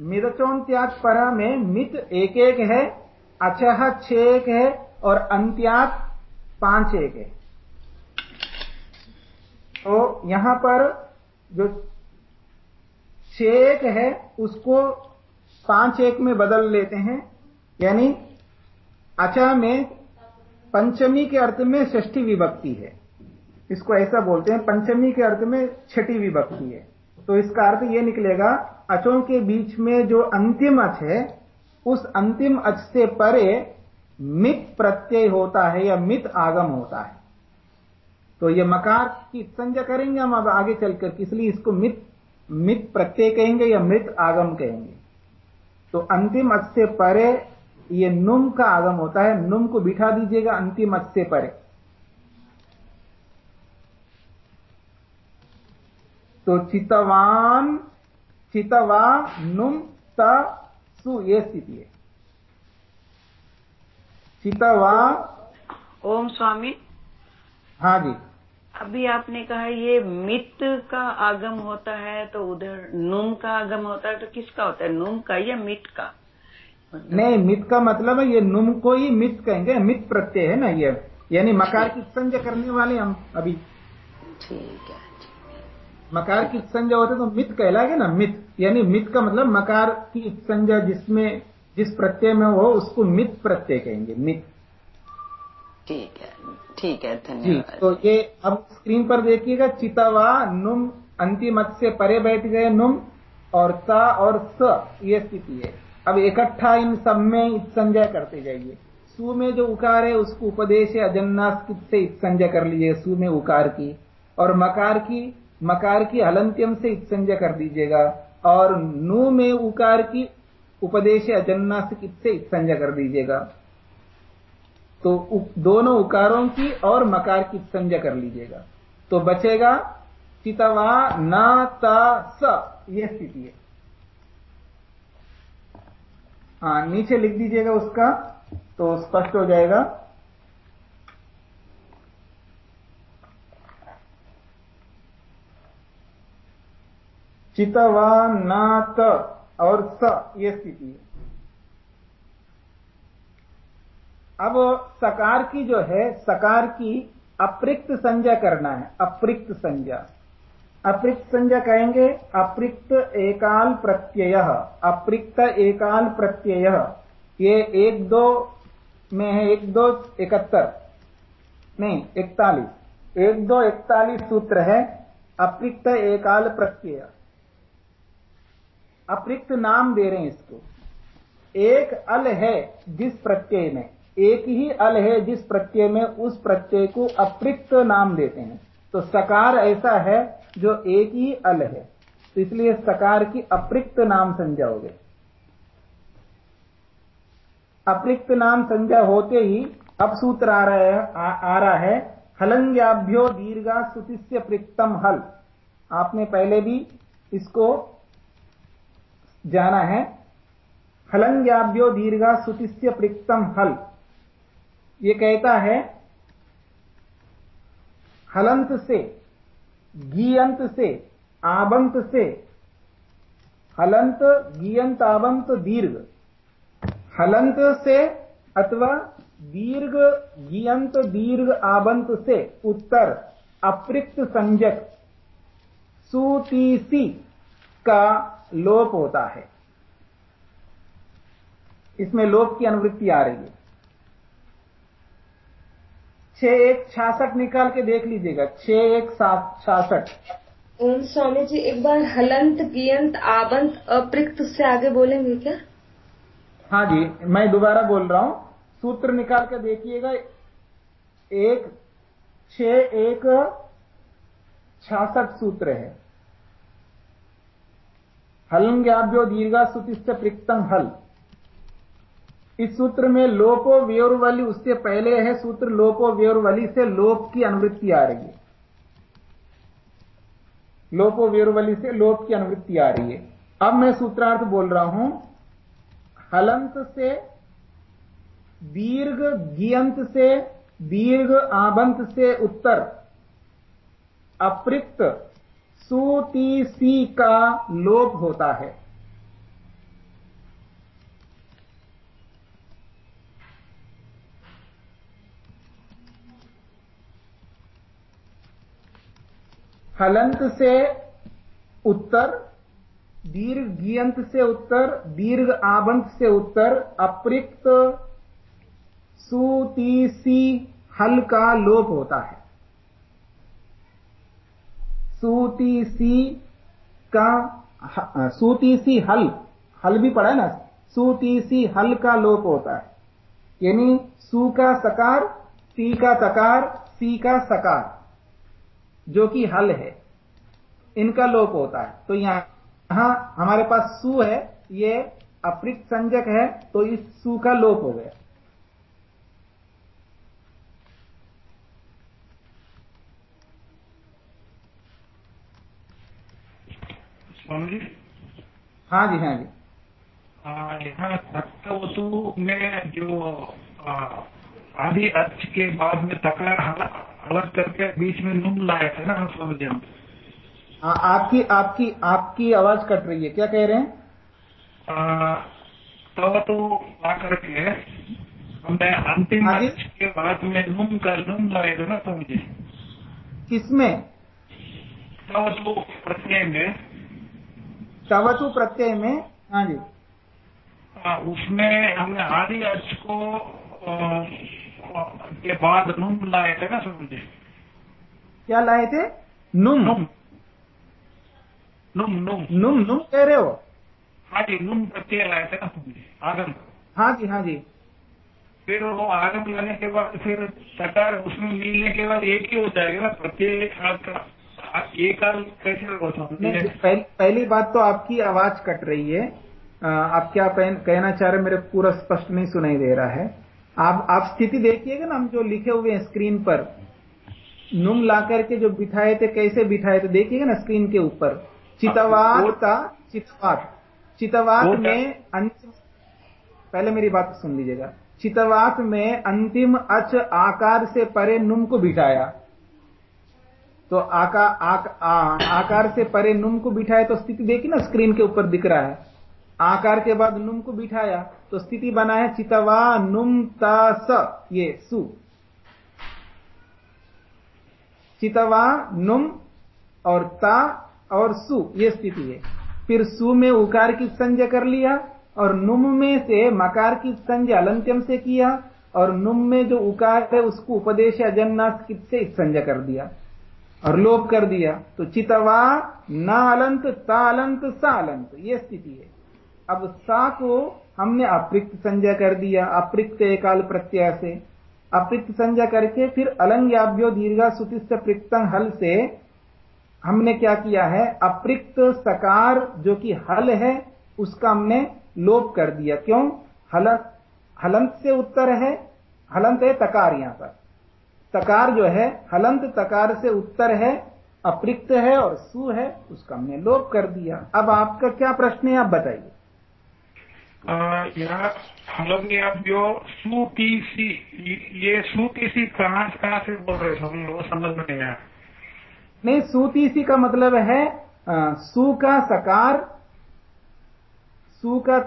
Speaker 1: मिदचोन्त्याग परा में मित एक एक है अचह छ एक है और अंत्यात पाँच एक है। तो यहाँ पर जो छ एक है, उसको पाँच एक में बदल लेते हैं। यानी अचा में पंचमी के अर्थ में षष्ठी विभक्ति है। इसको ऐसा बोलते हैं, पंचमी के अर्थ में छठी विभक्ति है। तो इसका अर्थ यह निकलेगा, अचों के बीच में जो अंतिम अच है, उस अंतिम अच से परे मित प्रत्यय होता है या मित आगम होता है। तो ये मकार की संज्ञा करेंगे हम अब आगे चलकर, इसलिए इसको मित मित प्रत्यय कहेंगे या मृत आगम कहेंगे। तो अंतिम अच परे ये नुम का आगम होता है। नुम को बिठा दीजिएगा अंतिम अच परे। तो चितवान, चितवा, नुम, त, सु, ये स्थिति है। चितवा
Speaker 6: ओम स्वामी।
Speaker 1: हाँ जी।
Speaker 6: अभी आपने कहा ये मित का आगम होता है तो उधर नुम का आगम होता है तो किसका होता है? नुम का या मित का?
Speaker 1: नहीं मित का मतलब है ये नुम को ही मित कहेंगे मित प्रत्यय है ना ये। यानी मकार की संजय करने वाले हम अभी।
Speaker 6: ठीक है
Speaker 1: मकार की संज्ञा होते तो मित कहलाएगा ना मित। यानी मित का मतलब मकार की संज्ञा जिसमें जिस प्रत्यय में हो उसको मित प्रत्यय कहेंगे मित।
Speaker 6: ठीक है ठीक है धन्यवाद।
Speaker 1: तो ये अब स्क्रीन पर देखिएगा चितावा नुम अंतिम से परे बैठ गए नुम और सा और स ये स्थिति है। अब इकट्ठा इन सब में संजय करते जाइए। सु में जो उकार है उसको उपदेश अजन्नास से संजय कर लीजिए सु में उकार की। और मकार की मकार की हलंत्यम से संजय कर दीजिएगा। और नु में उकार की उपदेश अजन्ना से संजय कर दीजिएगा तो दोनों उकारों की और मकार की संजय कर लीजिएगा। तो बचेगा, चितवा न त स, यह स्थिति है। हाँ नीचे लिख दीजिएगा उसका तो स्पष्ट हो जाएगा। चितवा न त और स, ये स्थिति है। अब सकार की जो है, सकार की अप्रिक्त संज्ञा करना है, अप्रिक्त संज्ञा। अप्रिक्त संज्ञा कहेंगे, अप्रिक्त एकाल प्रत्यय, अप्रिक्त एकाल प्रत्यय। ये एक दो में है, एक दो इकहत्तर नहीं इकतालीस एक दो इकतालीस सूत्र है, अप्रिक्त एकाल प्रत्यय। अप्रिक्त नाम दे रहे हैं इसको। एक अल है जिस प्रत्यय में एक ही अल है जिस प्रत्यय में उस प्रत्यय को अप्रिक्त नाम देते हैं। तो सकार ऐसा है जो एक ही अल है। तो इसलिए सकार की अप्रिक्त नाम संज्ञा हो गई अप्रिक्त नाम संज्ञा होते ही अब सूत्र आ रहा है आ, आ रहा है हलंग्याभ्यो दीर्घा सुतिस्य प्रिक्तम हल। आपने पहले भी इसको जाना है। हलंग्याभ्यो दीर्घा सुतिस्य प्रिक्तम हल। ये कहता है, हलंत से, गीयंत से, आबंत से, हलंत, गीयंत, आबंत, दीर्घ। हलंत से अथवा दीर्घ, गीयंत, दीर्घ, आबंत से उत्तर, अप्रिक्त संजक। सुतीसी का लोप होता है। इसमें लोप की अनुवृत्ति आ रही है। छह एक छियासठ निकाल के देख लीजिएगा। छह एक सात छियासठ
Speaker 7: ओम स्वामी जी एक बार हलंत गियंत आबंत अप्रिक्त से आगे बोलेंगे क्या?
Speaker 1: हाँ जी मैं दोबारा बोल रहा हूँ। सूत्र निकाल के देखिएगा। एक छ एक छियासठ सूत्र है। हलंग्याभ्यो सुतिष्ठ प्रिक्तम हल। इस सूत्र में लोपो व्यौरवली, उससे पहले है सूत्र लोपो व्यौरवली से लोप की अनुवृत्ति आ रही है। लोपो व्यौरवली से लोप की अनुवृत्ति आ रही है। अब मैं सूत्रार्थ बोल रहा हूँ। हलंत से दीर्घ, गियंत से दीर्घ, आबंत से उत्तर। अप्रिक्त सूती सी का लोप होता है। हलंत से उत्तर दीर्घ गियंत से उत्तर, दीर्घ आबंत से उत्तर, अप्रिक्त सुतीसी हल का लोप होता है। सुतीसी का सुतीसी हल हल भी पड़ा है ना? सुतीसी हल का लोप होता है। यानी सु का सकार सी का तकार सी का सकार, जो कि हल है, इनका लोप होता है। तो यहाँ हमारे पास सु है, ये अप्रिक संजक है तो इस सु का लोप हो गया।
Speaker 2: स्वामी जी
Speaker 1: हाँ जी हाँ जी।
Speaker 2: यहाँ तत्वतु में जो आदि अर्थ के बाद में तकार अलग करके बीच में नुम लाया था ना हम?
Speaker 1: आपकी आपकी आपकी आवाज़ कट रही है क्या कह रहे हैं?
Speaker 2: तब तो आकर के हमने अंतिम अर्थ के बाद में नुम का नुम लाए थे ना स्वामी जी
Speaker 1: किसमें
Speaker 2: तवतु प्रत्यय में।
Speaker 1: तवतु प्रत्यय में हाँ जी।
Speaker 2: आ, उसमें हमने आदि अर्थ को के बाद नुम लाए थे ना समझे
Speaker 1: क्या लाए थे? नुम।
Speaker 2: नुम। नुम नुम।
Speaker 1: नुम नुम कह रहे हो?
Speaker 2: हाँ जी नुम प्रत्यय लाए थे ना समझे आगम।
Speaker 1: हाँ जी हाँ जी।
Speaker 2: फिर वो आगम लाने के बाद फिर सकार उसमें मिलने के बाद एक ही हो जाएगा ना प्रत्येक काल का एक काल कैसे
Speaker 1: नहीं पहली, पहली बात तो आपकी आवाज़ कट रही है। आप क्या कहना चाह रहे मेरे पूरा स्पष्ट नहीं सुनाई दे रहा है। आप आप स्थिति देखिएगा ना हम जो लिखे हुए हैं स्क्रीन पर। नुम ला करके जो बिठाए थे कैसे बिठाए थे देखिएगा ना स्क्रीन के ऊपर। चितवात चितवात। चितवात में अंतिम पहले मेरी बात सुन लीजिएगा। चितवात में अंतिम अच आकार से परे नुम को बिठाया। तो आका, आक, आ, आकार से परे नुम को बिठाया तो स्थिति देखी ना? स्क्रीन के ऊपर दिख रहा है। आकार के बाद नुम को बिठाया तो स्थिति बना है चितवा नुम ता स ये सु। चितवा नुम और ता और सु ये स्थिति है। फिर सु में उकार की संजय कर लिया और नुम में से मकार की संजय अलंत्यम से किया और नुम में जो उकार है उसको उपदेश अजन्नास से संजय कर दिया। और लोप कर दिया तो चितवा न अलंत तालंत, सालंत, ये स्थिति है। अब सा को हमने अप्रिक्त संजय कर दिया, अप्रिक्त एकाल प्रत्यय से। अप्रिक्त संजय करके फिर अलंग्याभ्यो दीर्घा सुतिस्त प्रिक्तंग हल से हमने क्या किया है? अप्रिक्त सकार जो कि हल है, उसका हमने लोप कर दिया। क्यों? हल, हलंत से उत्तर है, हलंत है तकार यहाँ पर। तकार जो है हलंत तकार से उत्तर है अप्रिक्त है और सु है उसका हमने लोप कर दिया। अब आपका क्या प्रश्न है आप बताइए।
Speaker 2: यहाँ हम लोग ने अब जो सु सी ये सु सी कहाँ कहाँ से बोल रहे थे हम लोग समझ में नहीं आया।
Speaker 1: नहीं सूतीसी का मतलब है सु का सकार सु का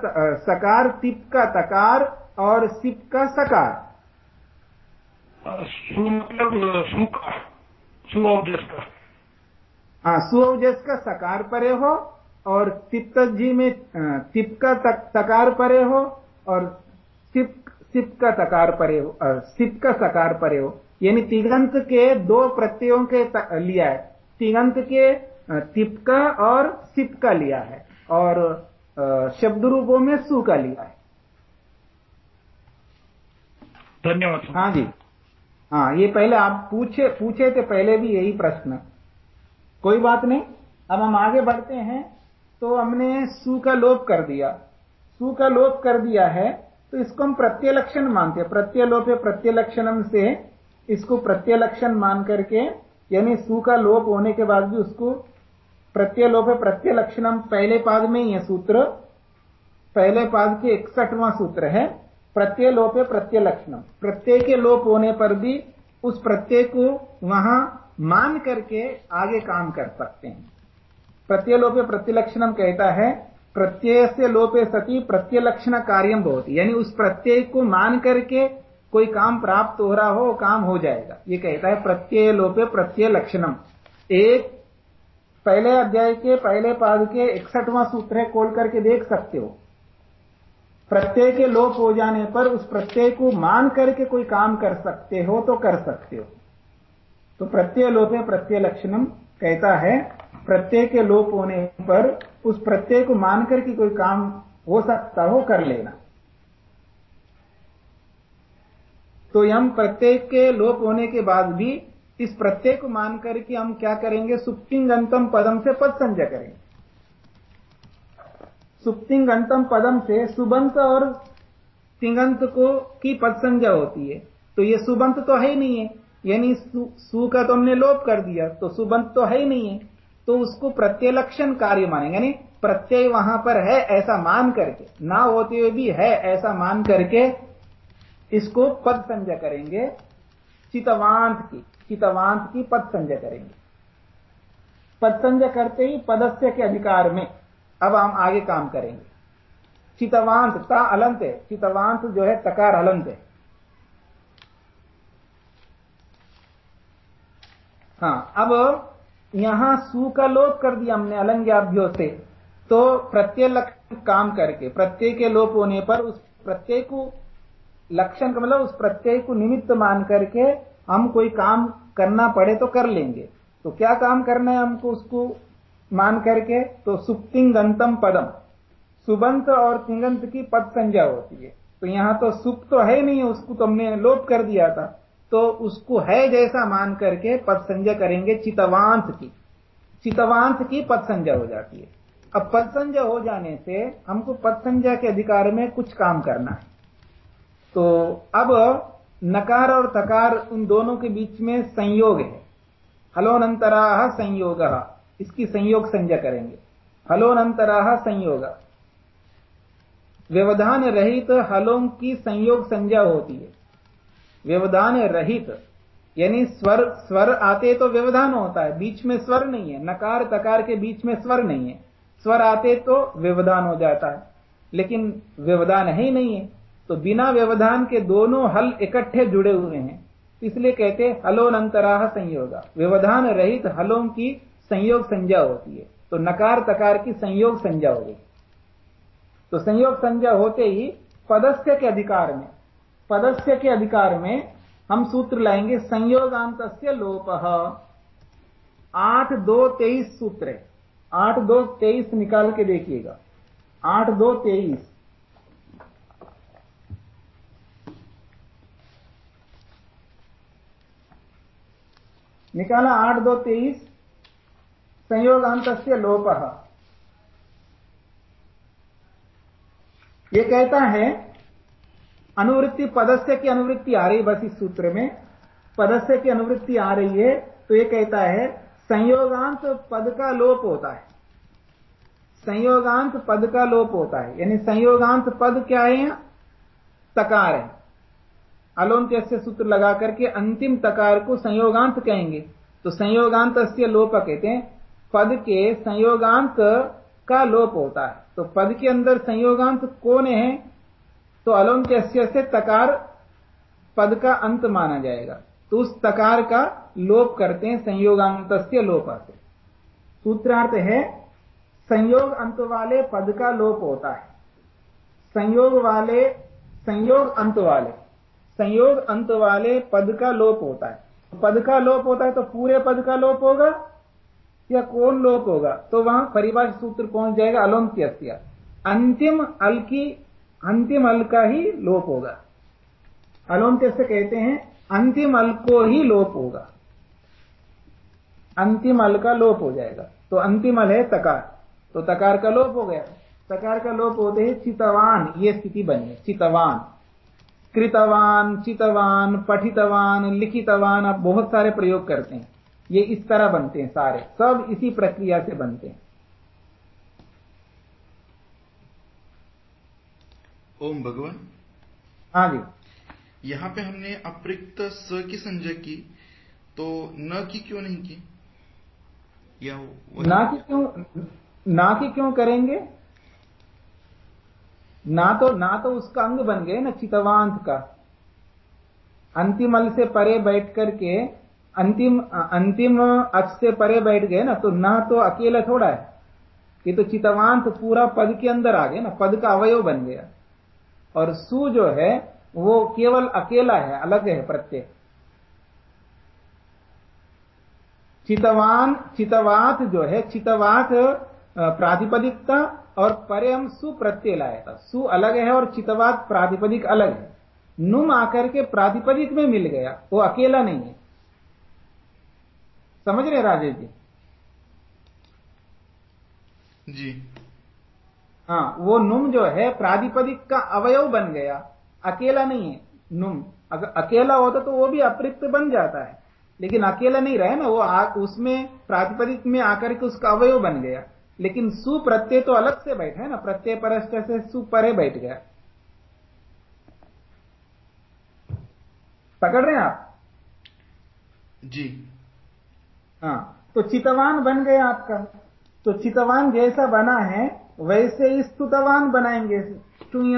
Speaker 1: सकार तिप का तकार और सिप का सकार।
Speaker 2: सु मतलब सु का सुअवजस का
Speaker 1: हाँ सुअवजस का सकार परे हो और तिप्त जी में तिप का तक, तकार परे हो और सिप सिप का तकार परे हो सिप का सकार परे हो। यानी तिगंत के दो प्रत्ययों के लिया है। तिगंत के तिपका और सिप का लिया है और शब्द रूपों में सु का लिया है।
Speaker 2: धन्यवाद।
Speaker 1: हाँ जी। हाँ ये पहले आप पूछे पूछे थे, पहले भी यही प्रश्न। कोई बात नहीं, अब हम आगे बढ़ते हैं। तो हमने सु का लोप कर दिया। सु का लोप कर दिया है तो इसको हम प्रत्यलक्षण मानते हैं। प्रत्यय लोप प्रत्यय लक्षणम से इसको प्रत्यलक्षण मान करके, यानी सु का लोप होने के बाद भी उसको प्रत्यय लोप प्रत्यलक्षणम पहले पाद में ही है सूत्र। पहले पाद के इकसठवां सूत्र है। प्रत्यय लोप प्रत्यय लक्षणम प्रत्यय के लोप होने पर भी उस प्रत्यय को वहाँ मान करके आगे काम कर सकते हैं। प्रत्यय लोप प्रत्यलक्षणम कहता है प्रत्यय से लोपे सती प्रत्यय लक्षण कार्यम बहुत यानी उस प्रत्यय को मान करके कोई काम प्राप्त हो रहा हो, काम हो जाएगा। ये कहता है प्रत्यय लोपे प्रत्यय लक्षणम एक पहले अध्याय के पहले पाद के इकसठवां सूत्र है, खोल करके देख सकते हो। प्रत्यय के लोप हो जाने पर उस प्रत्यय को मान करके कोई काम कर सकते हो तो कर सकते हो। तो प्रत्यय लोप प्रत्यय लक्षणम कहता है, प्रत्यय के लोप होने पर उस प्रत्यय को मान करके कोई काम हो सकता हो, कर लेना। तो हम प्रत्यय के लोप होने के बाद भी इस प्रत्यय को मान करके हम क्या करेंगे? सुप्तिंगंतम पदम से पद संजय करेंगे। सुप्तिंगंतम पदम से सुबंत और तिंगंत को की पद संज्ञा होती है। तो ये सुबंत तो है ही नहीं है। यानी सु, सु का तो हमने लोप कर दिया तो सुबंत तो है ही नहीं है। तो उसको प्रत्यलक्षण कार्य मानेंगे। यानी प्रत्यय वहाँ पर है ऐसा मान करके ना होते हुए भी है ऐसा मान करके इसको पद संजय करेंगे। चितवांत की चितवांत की पद संजय करेंगे। पद संजय करते ही पदस्य के अधिकार में अब हम आगे काम करेंगे। चितवांत, ता अलंत है। चितवांत जो है, तकार अलंत है। हाँ अब यहाँ सु का लोप कर दिया हमने अलंग्याभ्यो से। तो प्रत्यय लक्षण काम करके, प्रत्यय के लोप होने पर उस प्रत्यय को लक्षण का मतलब उस प्रत्यय को निमित्त मान करके हम कोई काम करना पड़े तो कर लेंगे। तो क्या काम करना है हमको उसको? मान करके तो सुप्तिंगंतम पदम। सुबंत और तिंगंत की पद संज्ञा होती है। तो यहाँ तो सुख तो है नहीं है उसको तो हमने लोप कर दिया था। तो उसको है जैसा मान करके पद संज्ञा करेंगे चितवांत की। चितवांश की पद संज्ञा हो जाती है। अब पद संज्ञा हो जाने से हमको पद संज्ञा के अधिकार में कुछ काम करना है। तो अब नकार और तकार उन दोनों के बीच में संयोग है। हलोनंतरा संयोग। इसकी संयोग संज्ञा करेंगे। हलोनंतरा संयोग। व्यवधान रहित हलों की संयोग संज्ञा होती है। व्यवधान रहित, यानी स्वर स्वर आते तो व्यवधान होता है, बीच में स्वर नहीं है, नकार तकार के बीच में स्वर नहीं है। स्वर आते तो व्यवधान हो जाता है, लेकिन व्यवधान है ही नहीं है। तो बिना व्यवधान के दोनों हल इकट्ठे जुड़े हुए हैं। इसलिए कहते हलोनंतराह संयोग। व्यवधान रहित हलों की संयोग संज्ञा होती है। तो नकार तकार की संयोग संज्ञा हो गई। तो संयोग संज्ञा होते ही पदस्य के अधिकार में, पदस्य के अधिकार में हम सूत्र लाएँगे संयोगांत लोप। आठ दो तेईस सूत्र आठ दो तेईस निकाल के देखिएगा। आठ दो तेईस। निकाला आठ दो तेईस। संयोगांत लोप। ये कहता है, अनुवृत्ति पदस्य की अनुवृत्ति आ रही बस इस सूत्र में, पदस्य की अनुवृत्ति आ रही है तो ये कहता है, संयोगांत पद का लोप होता है। संयोगांत पद का लोप होता है। यानी संयोगांत पद क्या है? तकार है। अलोन कैसे सूत्र लगा करके अंतिम तकार को संयोगांत कहेंगे। तो संयोगांत लोप कहते हैं पद के संयोगांत का लोप होता है। तो पद के अंदर संयोगांत कौन है? तो अलोन्त्यस्य से तकार पद का अंत माना जाएगा। तो उस तकार का लोप करते हैं संयोगांत लोप से। सूत्रार्थ है, संयोग अंत वाले पद का लोप होता है। संयोग वाले, संयोग अंत वाले, संयोग अंत वाले पद का लोप होता है। पद का लोप होता है तो पूरे पद का लोप होगा या कौन लोप होगा? तो वहाँ परिभाष सूत्र पहुँच जाएगा अलोन्त्य अंतिम अल की, अंतिम अल का ही लोप होगा। अलोन्त्य से कहते हैं, अंतिम अल को ही लोप होगा। अंतिम अल का लोप हो जाएगा। तो अंतिम अल है तकार। तो तकार का लोप हो गया। तकार का लोप होते ही चितवान, ये स्थिति बनी चितवान। कृतवान, चितवान, पठितवान, लिखितवान आप बहुत सारे प्रयोग करते हैं। ये इस तरह बनते हैं सारे। सब इसी प्रक्रिया से बनते हैं।
Speaker 3: ओम भगवान।
Speaker 1: हाँ जी।
Speaker 3: यहाँ पे हमने अप्रिक्त स की संजय की तो न की क्यों नहीं की? या
Speaker 1: ना की क्यों ना की क्यों करेंगे? ना तो ना तो उसका अंग बन गए ना चितवांत का। अंतिमल से परे बैठ करके अंतिम अंतिम अक्ष से परे बैठ गए ना तो न तो अकेला थोड़ा है। ये तो चितवांत पूरा पद के अंदर आ गया ना, पद का अवयव बन गया। और सु जो है, वो केवल अकेला है, अलग है प्रत्यय। चितवान, चितवात जो है, चितवात प्रातिपदिकता और परे हम सु प्रत्यय लाया था। सु अलग है और चितवात प्रातिपदिक अलग है। नुम आकर के प्रातिपदिक में मिल गया, वो अकेला नहीं है। समझ रहे राजेश जी?
Speaker 3: जी।
Speaker 1: हाँ वो नुम जो है प्रातिपदिक का अवयव बन गया। अकेला नहीं है नुम। अगर अकेला होता तो वो भी अप्रिक्त बन जाता है। लेकिन अकेला नहीं रहे ना वो आ, उसमें प्रातिपदिक में आकर के उसका अवयव बन गया। लेकिन सु प्रत्यय तो अलग से बैठा है ना प्रत्यय परस्त से सु परे बैठ गया। पकड़ रहे हैं आप?
Speaker 3: जी।
Speaker 1: हाँ तो चितवान बन गया आपका। तो चितवान जैसा बना है, वैसे ही स्तुतवान बनाएँगे।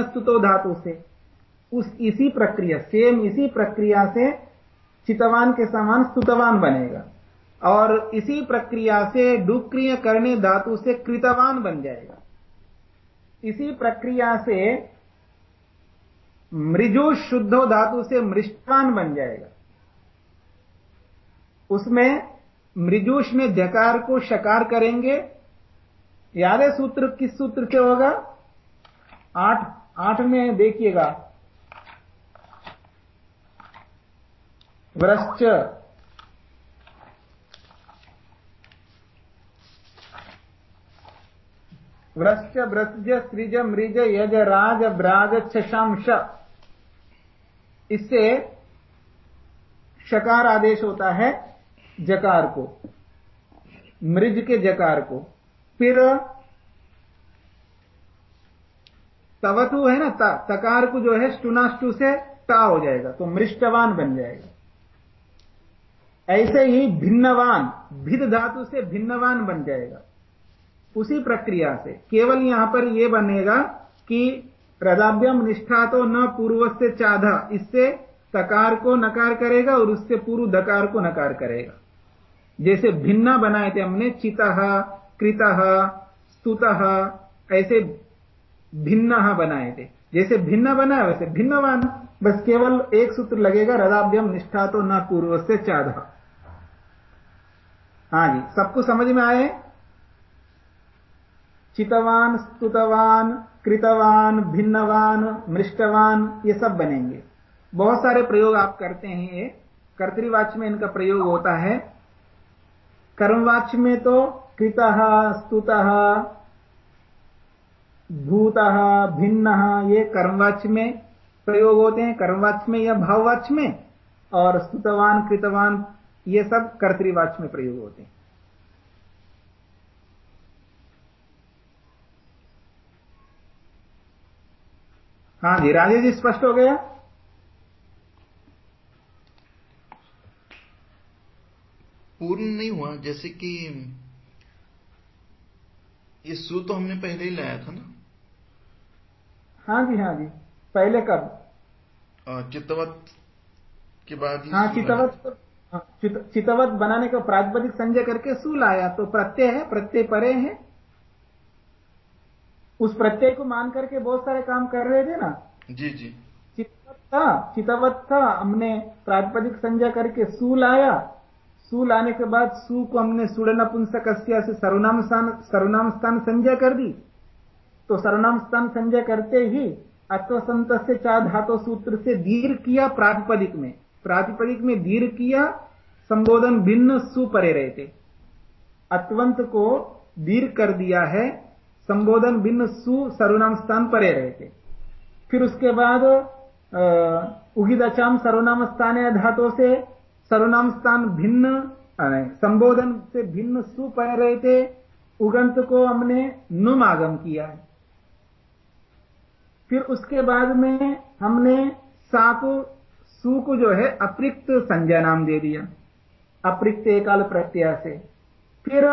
Speaker 1: स्तुतो धातु से। उस इसी प्रक्रिया, सेम इसी प्रक्रिया से चितवान के समान स्तुतवान बनेगा। और इसी प्रक्रिया से डुक्रिय करने धातु से कृतवान बन जाएगा। इसी प्रक्रिया से मृजु शुद्धो धातु से मृष्टवान बन जाएगा। उसमें मृजूष में जकार को शकार करेंगे। याद है सूत्र किस सूत्र से होगा? आठ आठ में देखिएगा। वृश्च वृश्च व्रस्ज स्त्रिज मृज, यज, राज, ब्राज छशांश इससे शकार आदेश होता है। जकार को मृज के जकार को फिर तवतु है ना ता, तकार को जो है स्टुनाष्टु से टा हो जाएगा तो मृष्टवान बन जाएगा। ऐसे ही भिन्नवान भिद धातु से भिन्नवान बन जाएगा। उसी प्रक्रिया से केवल यहाँ पर यह बनेगा कि रदाभ्यम निष्ठा तो न पूर्व से चाधा इससे तकार को नकार करेगा और उससे पूर्व दकार को नकार करेगा। जैसे भिन्ना बनाए थे हमने, चित, कृत, स्तुत, ऐसे भिन्न बनाए थे। जैसे भिन्न बनाया वैसे भिन्नवान। बस केवल एक सूत्र लगेगा रदाभ्यम निष्ठा तो न पूर्व से चाधा हाँ जी, सबको समझ में आए? चितवान, स्तुतवान, कृतवान, भिन्नवान, मृष्टवान, ये सब बनेंगे। बहुत सारे प्रयोग आप करते हैं ये कर्तवाच्य में इनका प्रयोग होता है। कर्मवाच्य में तो कृत, स्तुत, भूत, भिन्न, ये कर्मवाच्य में प्रयोग होते हैं। कर्मवाच्य में या भाववाच्य में और स्तुतवान, कृतवान, ये सब कर्तवाच्य में प्रयोग होते हैं। हाँ जी, राजेश जी स्पष्ट हो गया?
Speaker 3: पूर्ण नहीं हुआ जैसे कि ये सू तो हमने पहले ही लाया था ना?
Speaker 1: हाँ जी हाँ जी पहले कब
Speaker 3: चित्तवत के बाद ही
Speaker 1: हाँ चितवत हाँ, चितवत बनाने का प्रातिपदिक संजय करके सू लाया तो प्रत्यय है प्रत्यय परे है। उस प्रत्यय को मान करके बहुत सारे काम कर रहे थे ना?
Speaker 3: जी जी।
Speaker 1: चितवत था चितवत था हमने प्रातिपदिक संजय करके सू लाया। सू लाने के बाद सू को हमने सुड़न पुंसक से सर्वनाम स्थान सर्वनाम स्थान संजय कर दी। तो सर्वनाम स्थान संजय करते ही अत्वसंत से चा धातो सूत्र से दीर्घ किया प्रातिपदिक में। प्रातिपदिक में दीर्घ किया संबोधन भिन्न सु परे रहे थे अत्वंत को दीर्घ कर दिया है, संबोधन भिन्न सु सर्वनाम स्थान परे रहे थे फिर उसके बाद उगिदचाम सर्वनाम स्थान धातु से सर्वनाम स्थान भिन्न संबोधन से भिन्न सु पह रहे थे उगंत को हमने नुम आगम किया है। फिर उसके बाद में हमने साप सु को जो है, अप्रिक्त संज्ञा नाम दे दिया, अप्रिक्त एकाल प्रत्यय से। फिर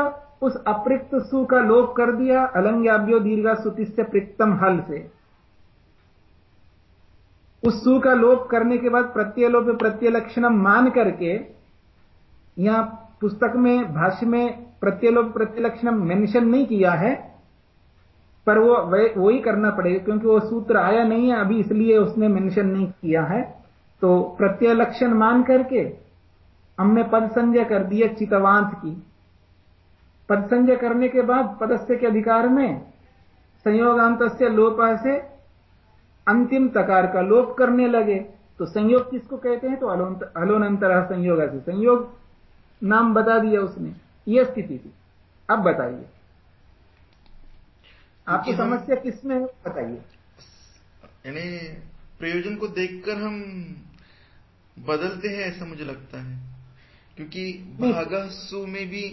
Speaker 1: उस अप्रिक्त सु का लोप कर दिया, अलंग्याभ्यो दीर्घा सुति से प्रिक्तम हल से। उस सु का लोप करने के बाद प्रत्यय लोप प्रत्यय लक्षण मान करके यहाँ पुस्तक में, भाष्य में प्रत्यय लोप प्रत्यय लक्षण मेंशन नहीं किया है, पर वो वही करना पड़ेगा, क्योंकि वो सूत्र आया नहीं है, अभी इसलिए उसने मेंशन नहीं किया है। तो प्रत्यय लक्षण मान करके हमने पद संजय कर दिया चितवांत की। पद संजय करने के बाद पदस्य के अधिकार में संयोगांत लोप से अंतिम तकार का लोप करने लगे। तो संयोग किसको कहते हैं? तो अलोनंतर संयोग से संयोग नाम बता दिया उसने। यह स्थिति थी। अब बताइए। आपकी समस्या किसमें है? बताइए।
Speaker 3: यानी प्रयोजन को देखकर हम बदलते हैं ऐसा मुझे लगता है। क्योंकि भागा सु में भी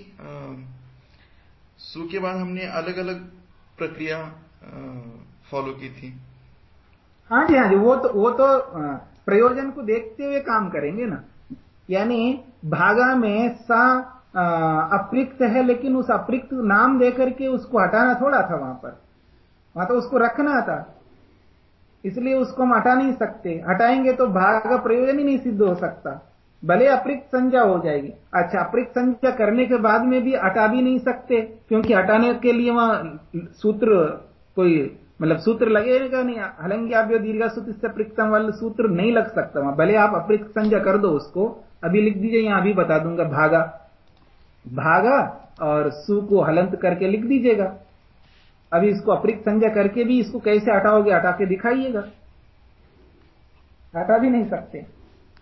Speaker 3: सु के बाद हमने अलग अलग प्रक्रिया फॉलो की थी।
Speaker 1: हाँ जी हाँ जी, वो तो वो तो प्रयोजन को देखते हुए काम करेंगे ना। यानी भागा में सा अप्रिक्त है, लेकिन उस अप्रिक्त नाम देकर के उसको हटाना थोड़ा था वहाँ पर। वहाँ तो उसको रखना था। इसलिए उसको हम हटा नहीं सकते। हटाएँगे तो भाग का प्रयोजन ही नहीं सिद्ध हो सकता। भले अप्रिक्त संज्ञा हो जाएगी। अच्छा अप्रिक्त संज्ञा करने के बाद में भी हटा भी नहीं सकते, क्योंकि हटाने के लिए वहाँ सूत्र कोई मतलब सूत्र लगेगा नहीं, हलंगी आप जो दीर्घा सूत्र से अप्रिक्तम वाले सूत्र नहीं लग सकता, वहाँ भले आप अप्रिक्त संज्ञा कर दो उसको, अभी लिख दीजिए, यहाँ अभी बता दूँगा, भागा। भागा और सु को हलंत करके लिख दीजिएगा। अभी इसको अप्रिक्त संज्ञा करके भी इसको कैसे हटाओगे, हटा के दिखाइएगा। हटा भी नहीं सकते,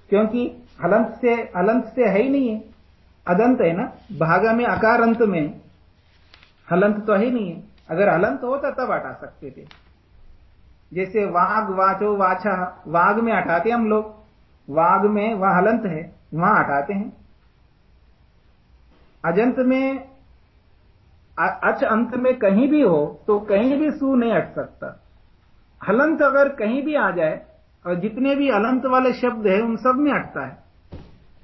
Speaker 1: क्योंकि हलंत से हलंत से है ही नहीं है। अदंत है ना, भागा में अकार अंत में, हलंत तो है ही नहीं है। अगर हलंत होता तब हटा सकते थे। जैसे वाग, वाचो वाछा वाग में हटाते हम लोग। वाग में वह हलंत है, वहाँ हटाते हैं। अजंत में अच अंत में कहीं भी हो तो कहीं भी सू नहीं हट सकता। हलंत अगर कहीं भी आ जाए, और जितने भी अलंत वाले शब्द है, उन सब में हटता है।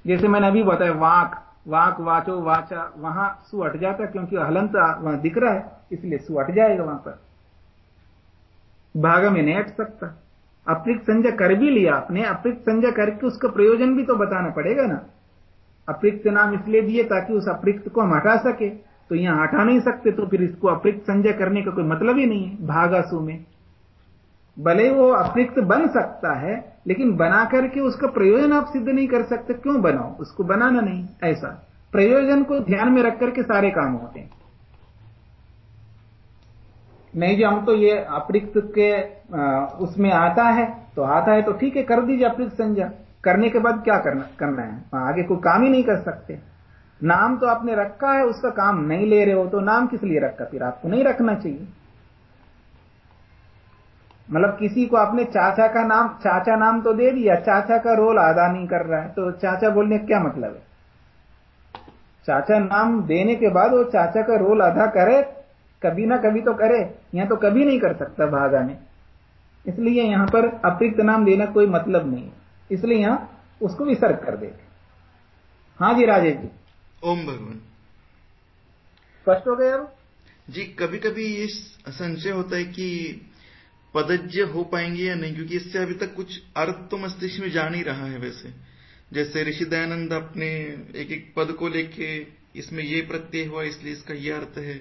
Speaker 1: जैसे मैंने अभी बताया, वाक। वाक, वाचो, वाचा, वहाँ सु हट जाता है क्योंकि हलंत वहाँ दिख रहा है, इसलिए सु हट जाएगा वहाँ पर। भागा में नहीं हट सकता। अप्रिक्त संजय कर भी लिया आपने अप्रिक्त संजय करके उसका प्रयोजन भी तो बताना पड़ेगा ना। अप्रिक्त नाम इसलिए दिए ताकि उस अप्रिक्त को हम हटा सके। तो यहाँ हटा नहीं सकते तो फिर इसको अप्रिक्त संजय करने का कोई मतलब ही नहीं है भागासु में। भले वो अप्रिक्त बन सकता है लेकिन बना करके उसका प्रयोजन आप सिद्ध नहीं कर सकते, क्यों बनाओ? उसको बनाना नहीं, ऐसा। प्रयोजन को ध्यान में रख करके सारे काम होते हैं। नहीं जी, हम तो ये अप्रिक्त के उसमें आता है तो आता है तो ठीक है, कर दीजिए अप्रिक्त संज्ञा। करने के बाद क्या करना करना है? आगे कोई काम ही नहीं कर सकते। नाम तो आपने रखा है, उसका काम नहीं ले रहे हो तो नाम किस लिए रखा? फिर आपको नहीं रखना चाहिए। मतलब किसी को आपने चाचा का नाम चाचा नाम तो दे दिया चाचा का रोल अदा नहीं कर रहा है तो चाचा बोलने क्या मतलब है? चाचा नाम देने के बाद वो चाचा का रोल अदा करे कभी ना कभी तो करे यहाँ तो कभी नहीं कर सकता भागा में इसलिए यहाँ पर अतिरिक्त नाम देना कोई मतलब नहीं है। इसलिए यहाँ उसको विसर्ग कर देते हाँ। जी राजेश जी।
Speaker 3: ओम भगवान।
Speaker 1: स्पष्ट हो गया अब?
Speaker 3: जी कभी कभी ये संशय होता है कि पदज्य हो पाएँगे या नहीं? क्योंकि इससे अभी तक कुछ अर्थ तो मस्तिष्क में जा नहीं रहा है वैसे। जैसे ऋषि दयानंद अपने एक एक पद को लेके इसमें ये प्रत्यय हुआ इसलिए इसका ये अर्थ है।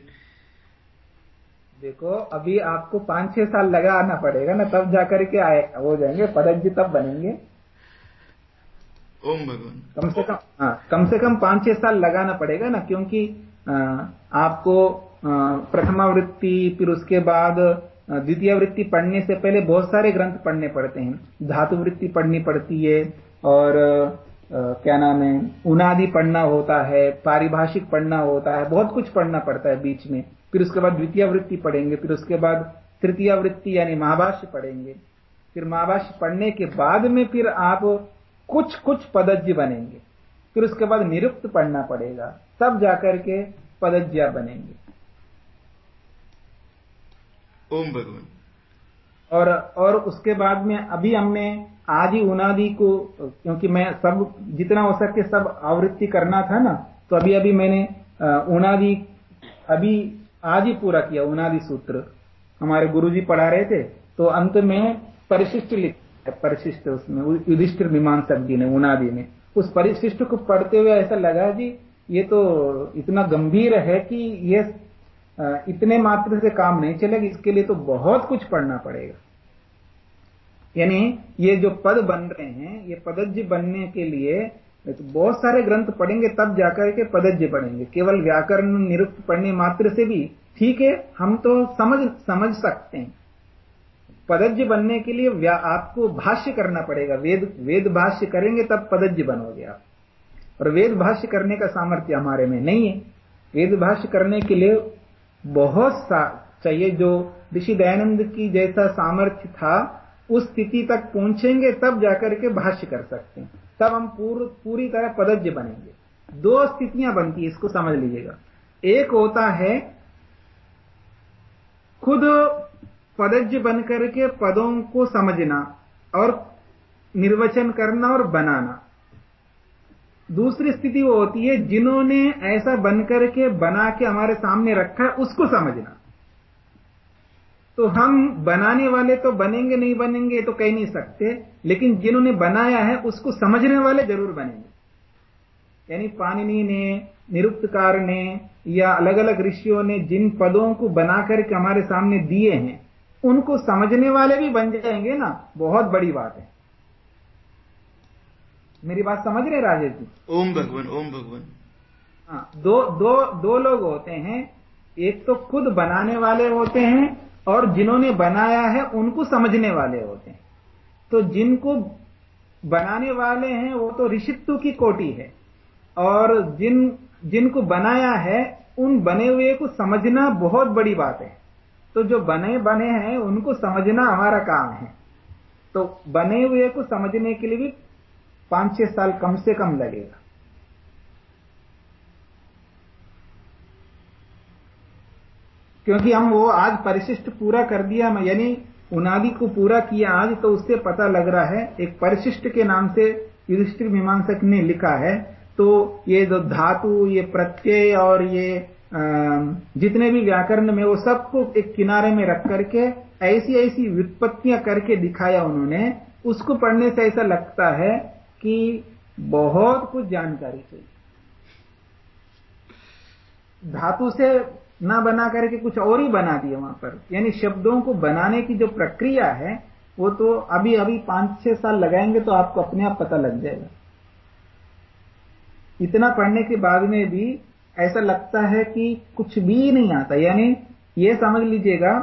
Speaker 1: देखो अभी आपको पाँच छह साल लगा आना पड़ेगा ना तब जाकर के आए हो जाएँगे पदज्य तब बनेंगे।
Speaker 3: ओम भगवान।
Speaker 1: कम से कम हाँ कम से कम पाँच छह साल लगाना पड़ेगा ना क्योंकि आ, आपको प्रथमा वृत्ति फिर उसके बाद द्वितीय वृत्ति पढ़ने से पहले बहुत सारे ग्रंथ पढ़ने पड़ते हैं। धातु वृत्ति पढ़नी पड़ती है और क्या नाम है, उनादि पढ़ना होता है, पारिभाषिक पढ़ना होता है, बहुत कुछ पढ़ना पड़ता है बीच में। फिर उसके बाद द्वितीय वृत्ति पढ़ेंगे, फिर उसके बाद तृतीय वृत्ति यानी महाभाष्य पढ़ेंगे। फिर महाभाष्य पढ़ने के बाद में फिर आप कुछ कुछ पदज्य बनेंगे। फिर उसके बाद निरुक्त पढ़ना पड़ेगा। तब जाकर के पदज्या बनेंगे।
Speaker 3: ओम भगवान।
Speaker 1: और और उसके बाद में अभी हमने आदि उनादि को, क्योंकि मैं सब, जितना हो सके सब आवृत्ति करना था ना तो अभी अभी मैंने उनादि अभी ही पूरा किया, उनादि सूत्र। हमारे गुरुजी पढ़ा रहे थे तो अंत में परिशिष्ट लिख, परिशिष्ट उसमें युधिष्ठ मीमांसक जी ने उनादि में। उस परिशिष्ट को पढ़ते हुए ऐसा लगा जी, ये तो इतना गंभीर है कि ये इतने मात्र से काम नहीं चलेगा, इसके लिए तो बहुत कुछ पढ़ना पड़ेगा। यानी ये जो पद बन रहे हैं, ये पदज्य बनने के लिए तो बहुत सारे ग्रंथ पढ़ेंगे, तब जाकर के पदज्य पढ़ेंगे केवल व्याकरण निरुक्त पढ़ने मात्र से भी ठीक है, हम तो समझ समझ सकते हैं। पदज्य बनने के लिए आपको भाष्य करना पड़ेगा। वेद वेद भाष्य करेंगे, तब पदज्य बनोगे आप। और वेद भाष्य करने का सामर्थ्य हमारे में नहीं है। वेद भाष्य करने के लिए बहुत सा चाहिए जो ऋषि दयानंद की जैसा सामर्थ्य था उस स्थिति तक पहुँचेंगे तब जाकर के भाष्य कर सकते हैं। तब हम पूर, पूरी तरह पदज्य बनेंगे। दो स्थितियाँ बनती है इसको समझ लीजिएगा। एक होता है खुद पदज्य बनकर के पदों को समझना और निर्वचन करना और बनाना। दूसरी स्थिति वो होती है, जिन्होंने ऐसा बनकर के, बना के हमारे सामने रखा है, उसको समझना। तो हम बनाने वाले तो बनेंगे, नहीं बनेंगे तो कह नहीं सकते, लेकिन जिन्होंने बनाया है, उसको समझने वाले ज़रूर बनेंगे। यानी पाणिनि ने, निरुक्तकार ने, या अलग अलग ऋषियों ने जिन पदों को बनाकर के हमारे सामने दिए हैं, उनको समझने वाले भी बन जाएँगे ना? बहुत बड़ी बात है। मेरी बात समझ रहे राजेश जी?
Speaker 3: ओम भगवान ओम भगवान।
Speaker 1: हाँ दो दो दो लोग होते हैं। एक तो खुद बनाने वाले होते हैं और जिन्होंने बनाया है उनको समझने वाले होते हैं। तो जिनको बनाने वाले हैं वो तो ऋषित्व की कोटि है। और जिन जिनको बनाया है उन बने हुए को समझना बहुत बड़ी बात है। तो जो बने बने हैं उनको समझना हमारा काम है। तो बने हुए को समझने के लिए भी पाँच छह साल कम से कम लगेगा। क्योंकि हम वो आज परिशिष्ट पूरा कर दिया, यानी उनादि को पूरा किया आज तो उससे पता लग रहा है, एक परिशिष्ट के नाम से युधिष्ठिर मीमांसक ने लिखा है तो ये जो धातु, ये प्रत्यय और ये जितने भी व्याकरण में, वो सबको एक किनारे में रख करके ऐसी ऐसी व्युत्पत्तियाँ करके दिखाया उन्होंने, उसको पढ़ने से ऐसा लगता है कि बहुत कुछ जानकारी चाहिए। धातु से ना बना करके कुछ और ही बना दिया वहाँ पर। यानी शब्दों को बनाने की जो प्रक्रिया है, वो तो अभी अभी पाँच, छह साल लगाएँगे तो आपको अपने आप पता लग जाएगा। इतना पढ़ने के बाद में भी ऐसा लगता है कि कुछ भी नहीं आता। यानी ये समझ लीजिएगा,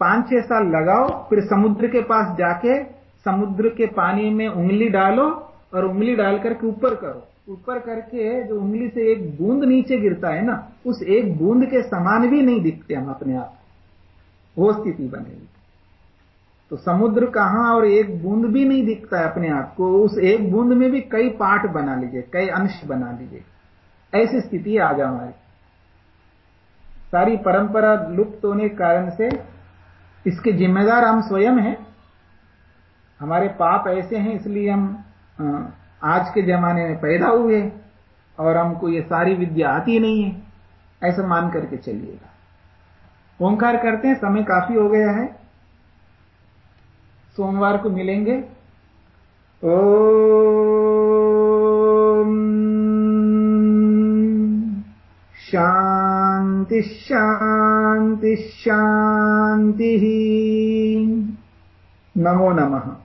Speaker 1: पाँच, छह साल लगाओ, फिर समुद्र के पास जाके समुद्र के पानी में उंगली डालो और उंगली डाल करके ऊपर करो। ऊपर करके जो उंगली से एक बूंद नीचे गिरता है ना, उस एक बूंद के समान भी नहीं दिखते हम अपने आप। वो स्थिति बनेगी। तो समुद्र कहाँ और एक बूंद भी नहीं दिखता है अपने आप को, उस एक बूंद में भी कई पार्ट बना लीजिए, कई अंश बना लीजिए। ऐसी स्थिति आ जा हमारी। सारी परंपरा लुप्त होने के कारण से इसके जिम्मेदार हम स्वयं हैं। हमारे पाप ऐसे हैं इसलिए हम आज के जमाने में पैदा हुए और हमको ये सारी विद्या आती नहीं है। ऐसा मान करके चलिएगा। ओंकार करते हैं, समय काफ़ी हो गया है। सोमवार को मिलेंगे। ओ शांति शांति शांति नमो नमः।